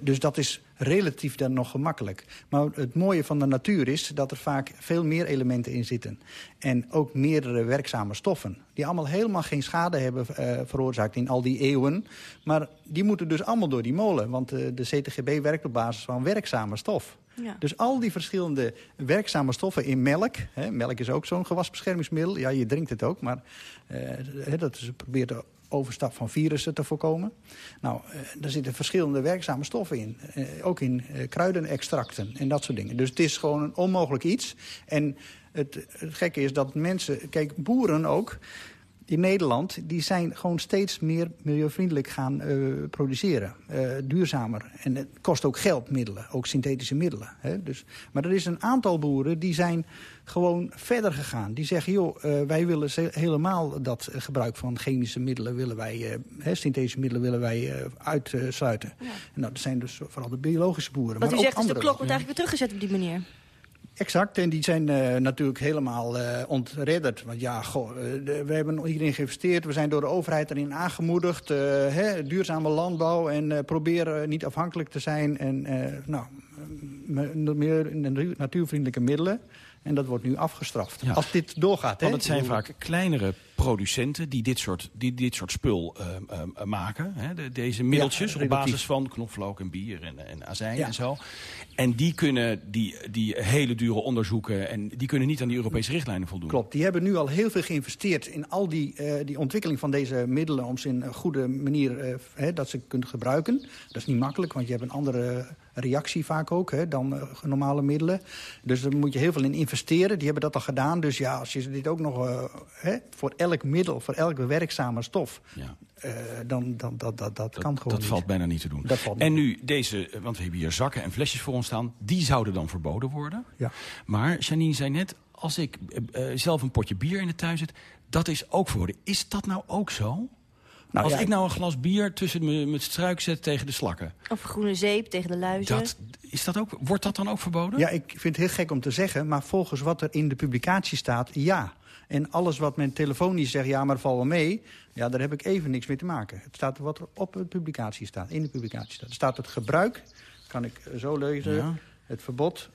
dus dat is relatief dan nog gemakkelijk. Maar het mooie van de natuur is dat er vaak veel meer elementen in zitten. En ook meerdere werkzame stoffen. Die allemaal helemaal geen schade hebben uh, veroorzaakt in al die eeuwen. Maar die moeten dus allemaal door die molen. Want uh, de CTGB werkt op basis van werkzame stof. Ja. Dus al die verschillende werkzame stoffen in melk... Hè, melk is ook zo'n gewasbeschermingsmiddel. Ja, je drinkt het ook, maar uh, dat is, probeert overstap van virussen te voorkomen. Nou, uh, daar zitten verschillende werkzame stoffen in. Uh, ook in uh, kruidenextracten en dat soort dingen. Dus het is gewoon een onmogelijk iets. En het, het gekke is dat mensen... Kijk, boeren ook in Nederland, die zijn gewoon steeds meer milieuvriendelijk gaan uh, produceren. Uh, duurzamer. En het kost ook geld, middelen. Ook synthetische middelen. Hè? Dus, maar er is een aantal boeren die zijn gewoon verder gegaan. Die zeggen, joh, uh, wij willen helemaal dat gebruik van chemische middelen... willen wij, hè, synthetische middelen willen wij uitsluiten. Ja. En dat zijn dus vooral de biologische boeren. Wat maar u zegt, ook is de klok wordt eigenlijk weer teruggezet op die manier. Exact, en die zijn uh, natuurlijk helemaal uh, ontredderd. Want ja, goh, uh, de, we hebben hierin geïnvesteerd. We zijn door de overheid erin aangemoedigd. Hè, duurzame landbouw en proberen niet afhankelijk te zijn. En nou, meer natuurvriendelijke middelen. En dat wordt nu afgestraft. Ja. Als dit doorgaat. Want hè? het zijn vaak kleinere producenten die dit soort, die dit soort spul uh, uh, maken. Hè? De, deze middeltjes ja, op basis van knoflook en bier en, en azijn ja. en zo. En die kunnen die, die hele dure onderzoeken... en die kunnen niet aan die Europese richtlijnen voldoen. Klopt, die hebben nu al heel veel geïnvesteerd... in al die, uh, die ontwikkeling van deze middelen... om ze in een goede manier hè, dat ze kunnen gebruiken. Dat is niet makkelijk, want je hebt een andere reactie vaak ook hè, dan uh, normale middelen. Dus daar moet je heel veel in investeren. Die hebben dat al gedaan. Dus ja, als je dit ook nog uh, hè, voor elk middel, voor elke werkzame stof... Ja. Uh, dan, dan dat, dat, dat, dat kan gewoon Dat niet. valt bijna niet te doen. Dat valt en nu deze, want we hebben hier zakken en flesjes voor ons staan... die zouden dan verboden worden. Ja. Maar Janine zei net, als ik zelf een potje bier in de tuin zet... dat is ook verboden. Is dat nou ook zo? Nou, Als ja, ik nou een glas bier tussen mijn struik zet tegen de slakken. Of groene zeep tegen de luizen. Dat, is dat ook, wordt dat dan ook verboden? Ja, ik vind het heel gek om te zeggen. Maar volgens wat er in de publicatie staat, ja. En alles wat men telefonisch zegt, ja, maar valt wel mee. Ja, daar heb ik even niks mee te maken. Het staat wat er op de publicatie staat, in de publicatie staat. Er staat het gebruik, kan ik zo lezen, ja. het verbod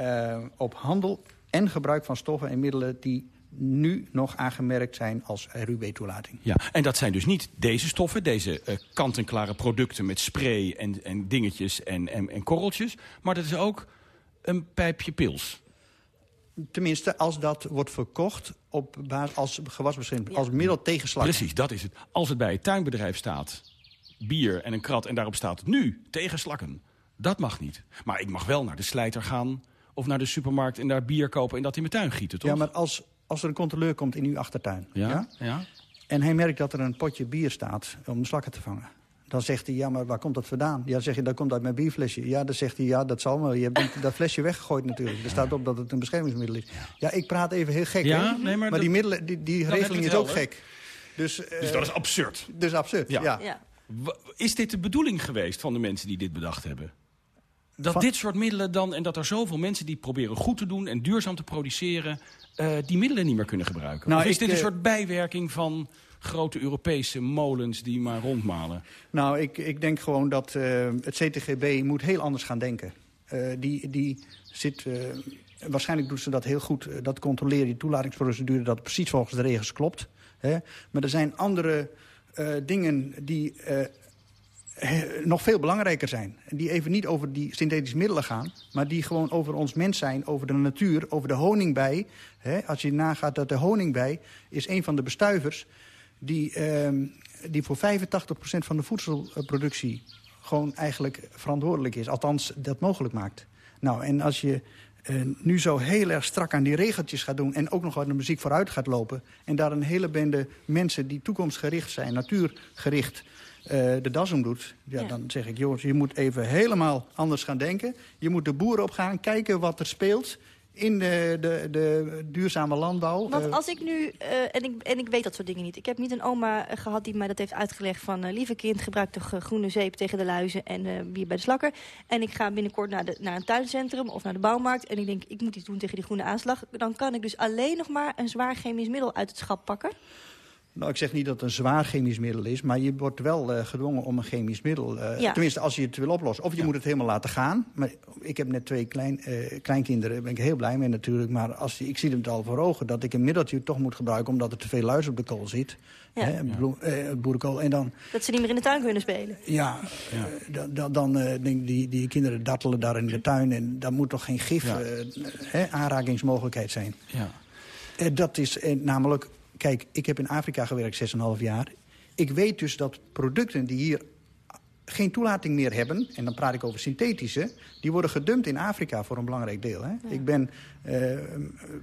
uh, op handel en gebruik van stoffen en middelen die nu nog aangemerkt zijn als RUB-toelating. Ja, en dat zijn dus niet deze stoffen, deze uh, kant-en-klare producten met spray en, en dingetjes en, en, en korreltjes. Maar dat is ook een pijpje pils. Tenminste, als dat wordt verkocht op basis als gewasbescherming, ja. als middel tegen slakken. Precies, dat is het. Als het bij het tuinbedrijf staat, bier en een krat en daarop staat nu tegen slakken. Dat mag niet. Maar ik mag wel naar de slijter gaan of naar de supermarkt en daar bier kopen en dat in mijn tuin gieten, toch? Ja, maar als, als er een controleur komt in uw achtertuin... Ja, ja? ja. en hij merkt dat er een potje bier staat om de slakken te vangen... dan zegt hij, ja, maar waar komt dat vandaan? Ja, zeg je, dat komt uit mijn bierflesje. Ja, dan zegt hij, ja, dat zal wel. Je hebt dat flesje weggegooid natuurlijk. Er staat op dat het een beschermingsmiddel is. Ja, ik praat even heel gek, ja, hè? Nee, maar, maar die, middelen, die, die regeling is ook gek. Dus, uh, dus dat is absurd? Dus absurd, ja. ja. ja. Is dit de bedoeling geweest van de mensen die dit bedacht hebben? Dat van... dit soort middelen dan, en dat er zoveel mensen die proberen goed te doen en duurzaam te produceren, uh, die middelen niet meer kunnen gebruiken? Nou, of is ik, dit een uh, soort bijwerking van grote Europese molens die maar rondmalen? Nou, ik, ik denk gewoon dat uh, het CTGB moet heel anders gaan denken. die, die zit, waarschijnlijk doet ze dat heel goed, dat controleren, die toelatingsprocedure, dat precies volgens de regels klopt. Hè? Maar er zijn andere dingen die nog veel belangrijker zijn. Die even niet over die synthetische middelen gaan... maar die gewoon over ons mens zijn, over de natuur, over de honingbij. Als je nagaat dat de honingbij is een van de bestuivers... die, eh, die voor 85% van de voedselproductie gewoon eigenlijk verantwoordelijk is. Althans, dat mogelijk maakt. Nou, en als je eh, nu zo heel erg strak aan die regeltjes gaat doen... en ook nog wat de muziek vooruit gaat lopen... en daar een hele bende mensen die toekomstgericht zijn, natuurgericht... eh, de das om doet, ja, dan zeg ik, jongens, je moet even helemaal anders gaan denken. Je moet de boeren op gaan, kijken wat er speelt in de, de, de duurzame landbouw. Want Eh, als ik nu, eh, en, ik, en ik weet dat soort dingen niet. Ik heb niet een oma eh, gehad die mij dat heeft uitgelegd van... lieve kind, gebruik toch groene zeep tegen de luizen en bier bij de slakker. En ik ga binnenkort naar, de, naar een tuincentrum of naar de bouwmarkt... en ik denk, ik moet iets doen tegen die groene aanslag. Dan kan ik dus alleen nog maar een zwaar chemisch middel uit het schap pakken. Nou, ik zeg niet dat het een zwaar chemisch middel is... maar je wordt wel eh, gedwongen om een chemisch middel... eh, Ja. tenminste, als je het wil oplossen. Of je moet het helemaal laten gaan. Maar ik heb net twee klein, eh, kleinkinderen, daar ben ik heel blij mee natuurlijk. Maar als, die- ik zie het al voor ogen dat ik een middeltje toch moet gebruiken... omdat er te veel luis op de kool zit. Ja. Hè, bloem- boerenkool. En dan, Dat ze niet meer in de tuin kunnen spelen. ja, dan, dan, dan eh, denk ik, die, die kinderen dartelen daar in de tuin... en daar moet toch geen gif, eh, hè, aanrakingsmogelijkheid zijn. Ja. Eh, dat is namelijk... Kijk, ik heb in Afrika gewerkt 6,5 jaar. Ik weet dus dat producten die hier geen toelating meer hebben... en dan praat ik over synthetische... die worden gedumpt in Afrika voor een belangrijk deel. Hè? Ik, ben, eh,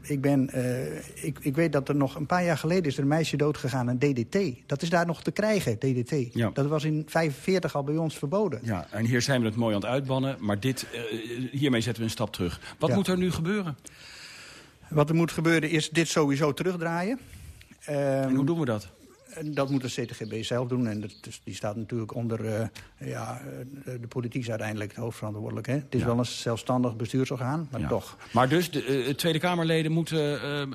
ik, ben, eh, ik, ik weet dat er nog een paar jaar geleden... is er een meisje doodgegaan aan DDT. Dat is daar nog te krijgen, DDT. Ja. Dat was in 45 al bij ons verboden. Ja, en hier zijn we het mooi aan het uitbannen. Maar dit, eh, hiermee zetten we een stap terug. Wat Ja. moet er nu gebeuren? Wat er moet gebeuren is dit sowieso terugdraaien. En hoe doen we dat? Dat moet de CTGB zelf doen. En dat die staat natuurlijk onder... eh, ja, eh, de politiek is uiteindelijk het hoofdverantwoordelijk. Hè? Het is Ja. wel een zelfstandig bestuursorgaan, maar Ja. toch. Maar dus de eh, Tweede Kamerleden moeten eh, eh,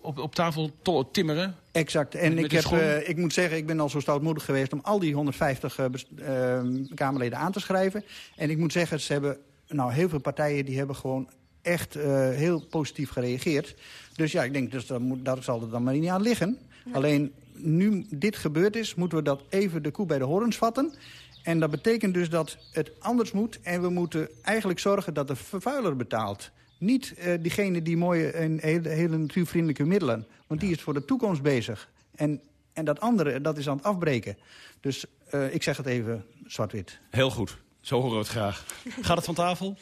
op, op tafel timmeren? Exact. En ik, heb, ik moet zeggen, ik ben al zo stoutmoedig geweest... om al die 150 eh, bes- eh, Kamerleden aan te schrijven. En ik moet zeggen, ze hebben... Nou, heel veel partijen die hebben gewoon echt eh, heel positief gereageerd. Dus ja, ik denk, dus daar, moet, daar zal het dan maar niet aan liggen. Alleen, nu dit gebeurd is, moeten we dat even de koe bij de horens vatten... En dat betekent dus dat het anders moet. En we moeten eigenlijk zorgen dat de vervuiler betaalt. Niet eh, diegene die mooie en hele, hele natuurvriendelijke middelen. Want die is voor de toekomst bezig. En, en dat andere, dat is aan het afbreken. Dus eh, ik zeg het even zwart-wit. Heel goed. Zo horen we het graag. Gaat het van tafel?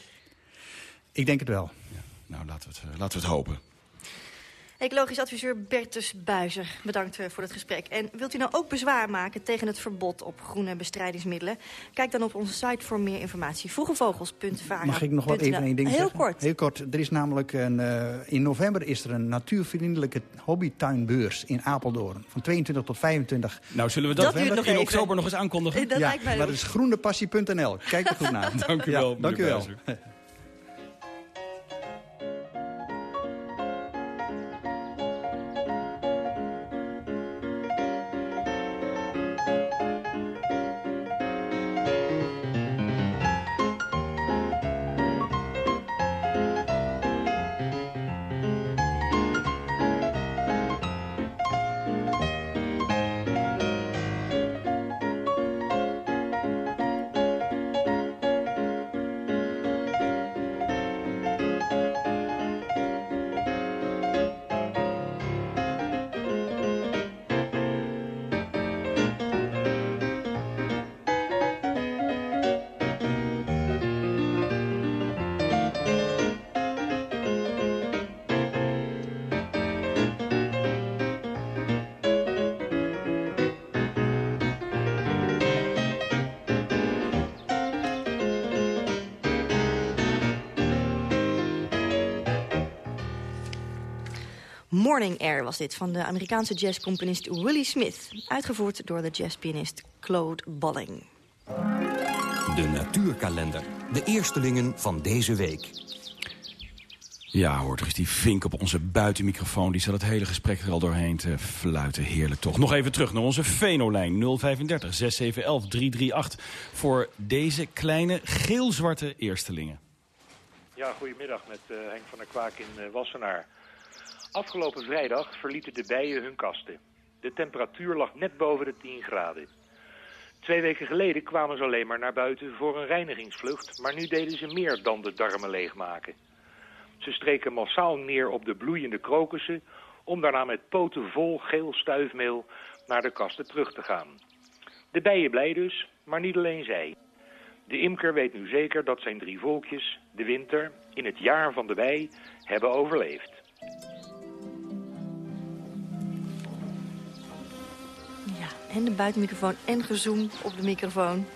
Ik denk het wel. Nou, laten we het, eh, laten we het hopen. Ecologisch adviseur Bertus Buizer, bedankt eh, voor het gesprek. En wilt u nou ook bezwaar maken tegen het verbod op groene bestrijdingsmiddelen? Kijk dan op onze site voor meer informatie. Vroegevogels.vara.nl Mag ik nog wat even één ding Heel zeggen? kort. Heel kort. Er is namelijk een, eh, in november is er een natuurvriendelijke hobbytuinbeurs in Apeldoorn. Van 22 tot 25 Nou, zullen we dat, Dat nog in even. oktober nog eens aankondigen? Dat ja, lijkt mij maar het is groenepassie.nl. Kijk er goed *laughs* naar. Dank u Ja, wel, dank u wel. *laughs* Morning Air was dit van de Amerikaanse jazzcomponist Willie Smith. Uitgevoerd door de jazzpianist Claude Bolling. De natuurkalender. De eerstelingen van deze week. Ja, hoort er is die vink op onze buitenmicrofoon. Die zat het hele gesprek er al doorheen te fluiten. Heerlijk toch. Nog even terug naar onze Venolijn 035 6711 338. Voor deze kleine geel-zwarte eerstelingen. Ja, goedemiddag met eh, Henk van der Kwaak in eh, Wassenaar. Afgelopen vrijdag verlieten de bijen hun kasten. De temperatuur lag net boven de 10 graden. Twee weken geleden kwamen ze alleen maar naar buiten voor een reinigingsvlucht, maar nu deden ze meer dan de darmen leegmaken. Ze streken massaal neer op de bloeiende krokussen om daarna met poten vol geel stuifmeel naar de kasten terug te gaan. De bijen blij dus, maar niet alleen zij. De imker weet nu zeker dat zijn drie volkjes de winter in het jaar van de wei hebben overleefd. En de buitenmicrofoon en gezoom op de microfoon.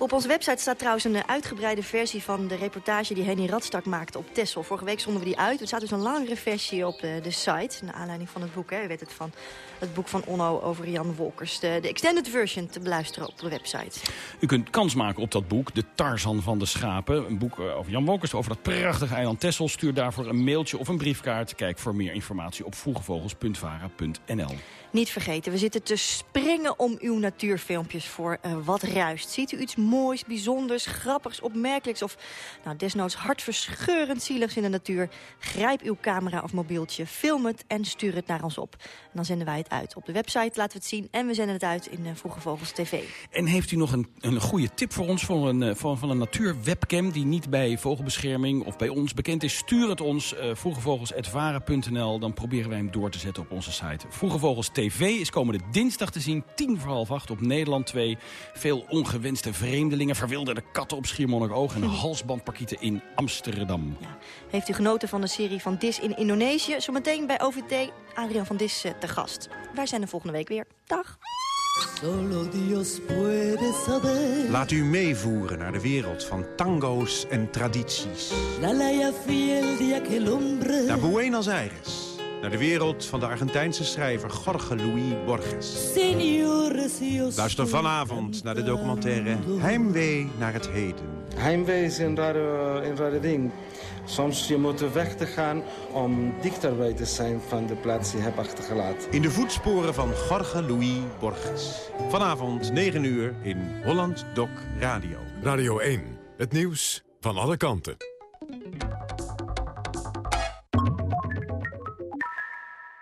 Op onze website staat trouwens een uitgebreide versie van de reportage die Henny Radstak maakte op Texel. Vorige week zonden we die uit. Er staat dus een langere versie op de, de site, naar aanleiding van het boek. Hè. U weet het van het boek van Onno over Jan Wolkers. De, de extended version te beluisteren op de website. U kunt kans maken op dat boek, De Tarzan van de Schapen. Een boek eh, over Jan Wolkers, over dat prachtige eiland Texel. Stuur daarvoor een mailtje of een briefkaart. Kijk voor meer informatie op vroegevogels.vara.nl. Niet vergeten, we zitten te springen om uw natuurfilmpjes voor uh, Wat Ruist. Ziet u iets moois, bijzonders, grappigs, opmerkelijks... of nou, desnoods hartverscheurend zieligs in de natuur... grijp uw camera of mobieltje, film het en stuur het naar ons op. Dan zenden wij het uit. Op de website laten we het zien en we zenden het uit in uh, Vroege Vogels TV. En heeft u nog een, een goede tip voor ons voor een, van, van een natuurwebcam... die niet bij Vogelbescherming of bij ons bekend is? Stuur het ons, uh. Dan proberen wij hem door te zetten op onze site. Vroege Vogels TV is komende dinsdag te zien, tien voor half acht op Nederland 2. Veel ongewenste vreemdelingen, verwilderde katten op Schiermonnikoog... en halsbandparkieten in Amsterdam. Ja. Heeft u genoten van de serie van Dis in Indonesië? Zometeen bij OVT Adriaan van Dis uh, te gast. Wij zijn er volgende week weer. Dag. Laat u meevoeren naar de wereld van tango's en tradities. Naar Buenos Aires naar de wereld van de Argentijnse schrijver Jorge Luis Borges. Luister vanavond naar de documentaire Heimwee naar het heden. Heimwee is een rare, een rare ding. Soms je moet weg te gaan om dichterbij te zijn van de plaats die je hebt achtergelaten. In de voetsporen van Jorge Luis Borges. Vanavond 9 uur in Holland Doc Radio. Radio 1, het nieuws van alle kanten.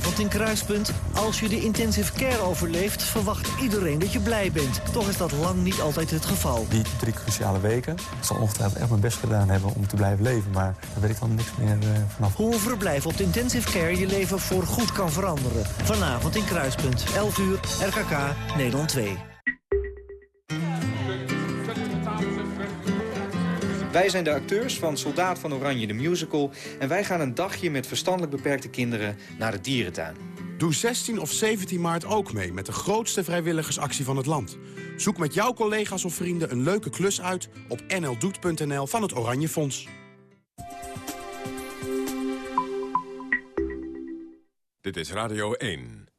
Vanavond in Kruispunt. Als je de intensive care overleeft, verwacht iedereen dat je blij bent. Toch is dat lang niet altijd het geval. Die drie cruciale weken. Ik zal ongetwijfeld echt mijn best gedaan hebben om te blijven leven. Maar daar weet ik dan niks meer uh, vanaf. Hoe een verblijf op de intensive care je leven voor goed kan veranderen. Vanavond in Kruispunt. 11 uur, RKK, Nederland 2. Wij zijn de acteurs van Soldaat van Oranje, de musical... en wij gaan een dagje met verstandelijk beperkte kinderen naar de dierentuin. Doe 16 of 17 maart ook mee met de grootste vrijwilligersactie van het land. Zoek met jouw collega's of vrienden een leuke klus uit op nldoet.nl van het Oranje Fonds. Dit is Radio 1.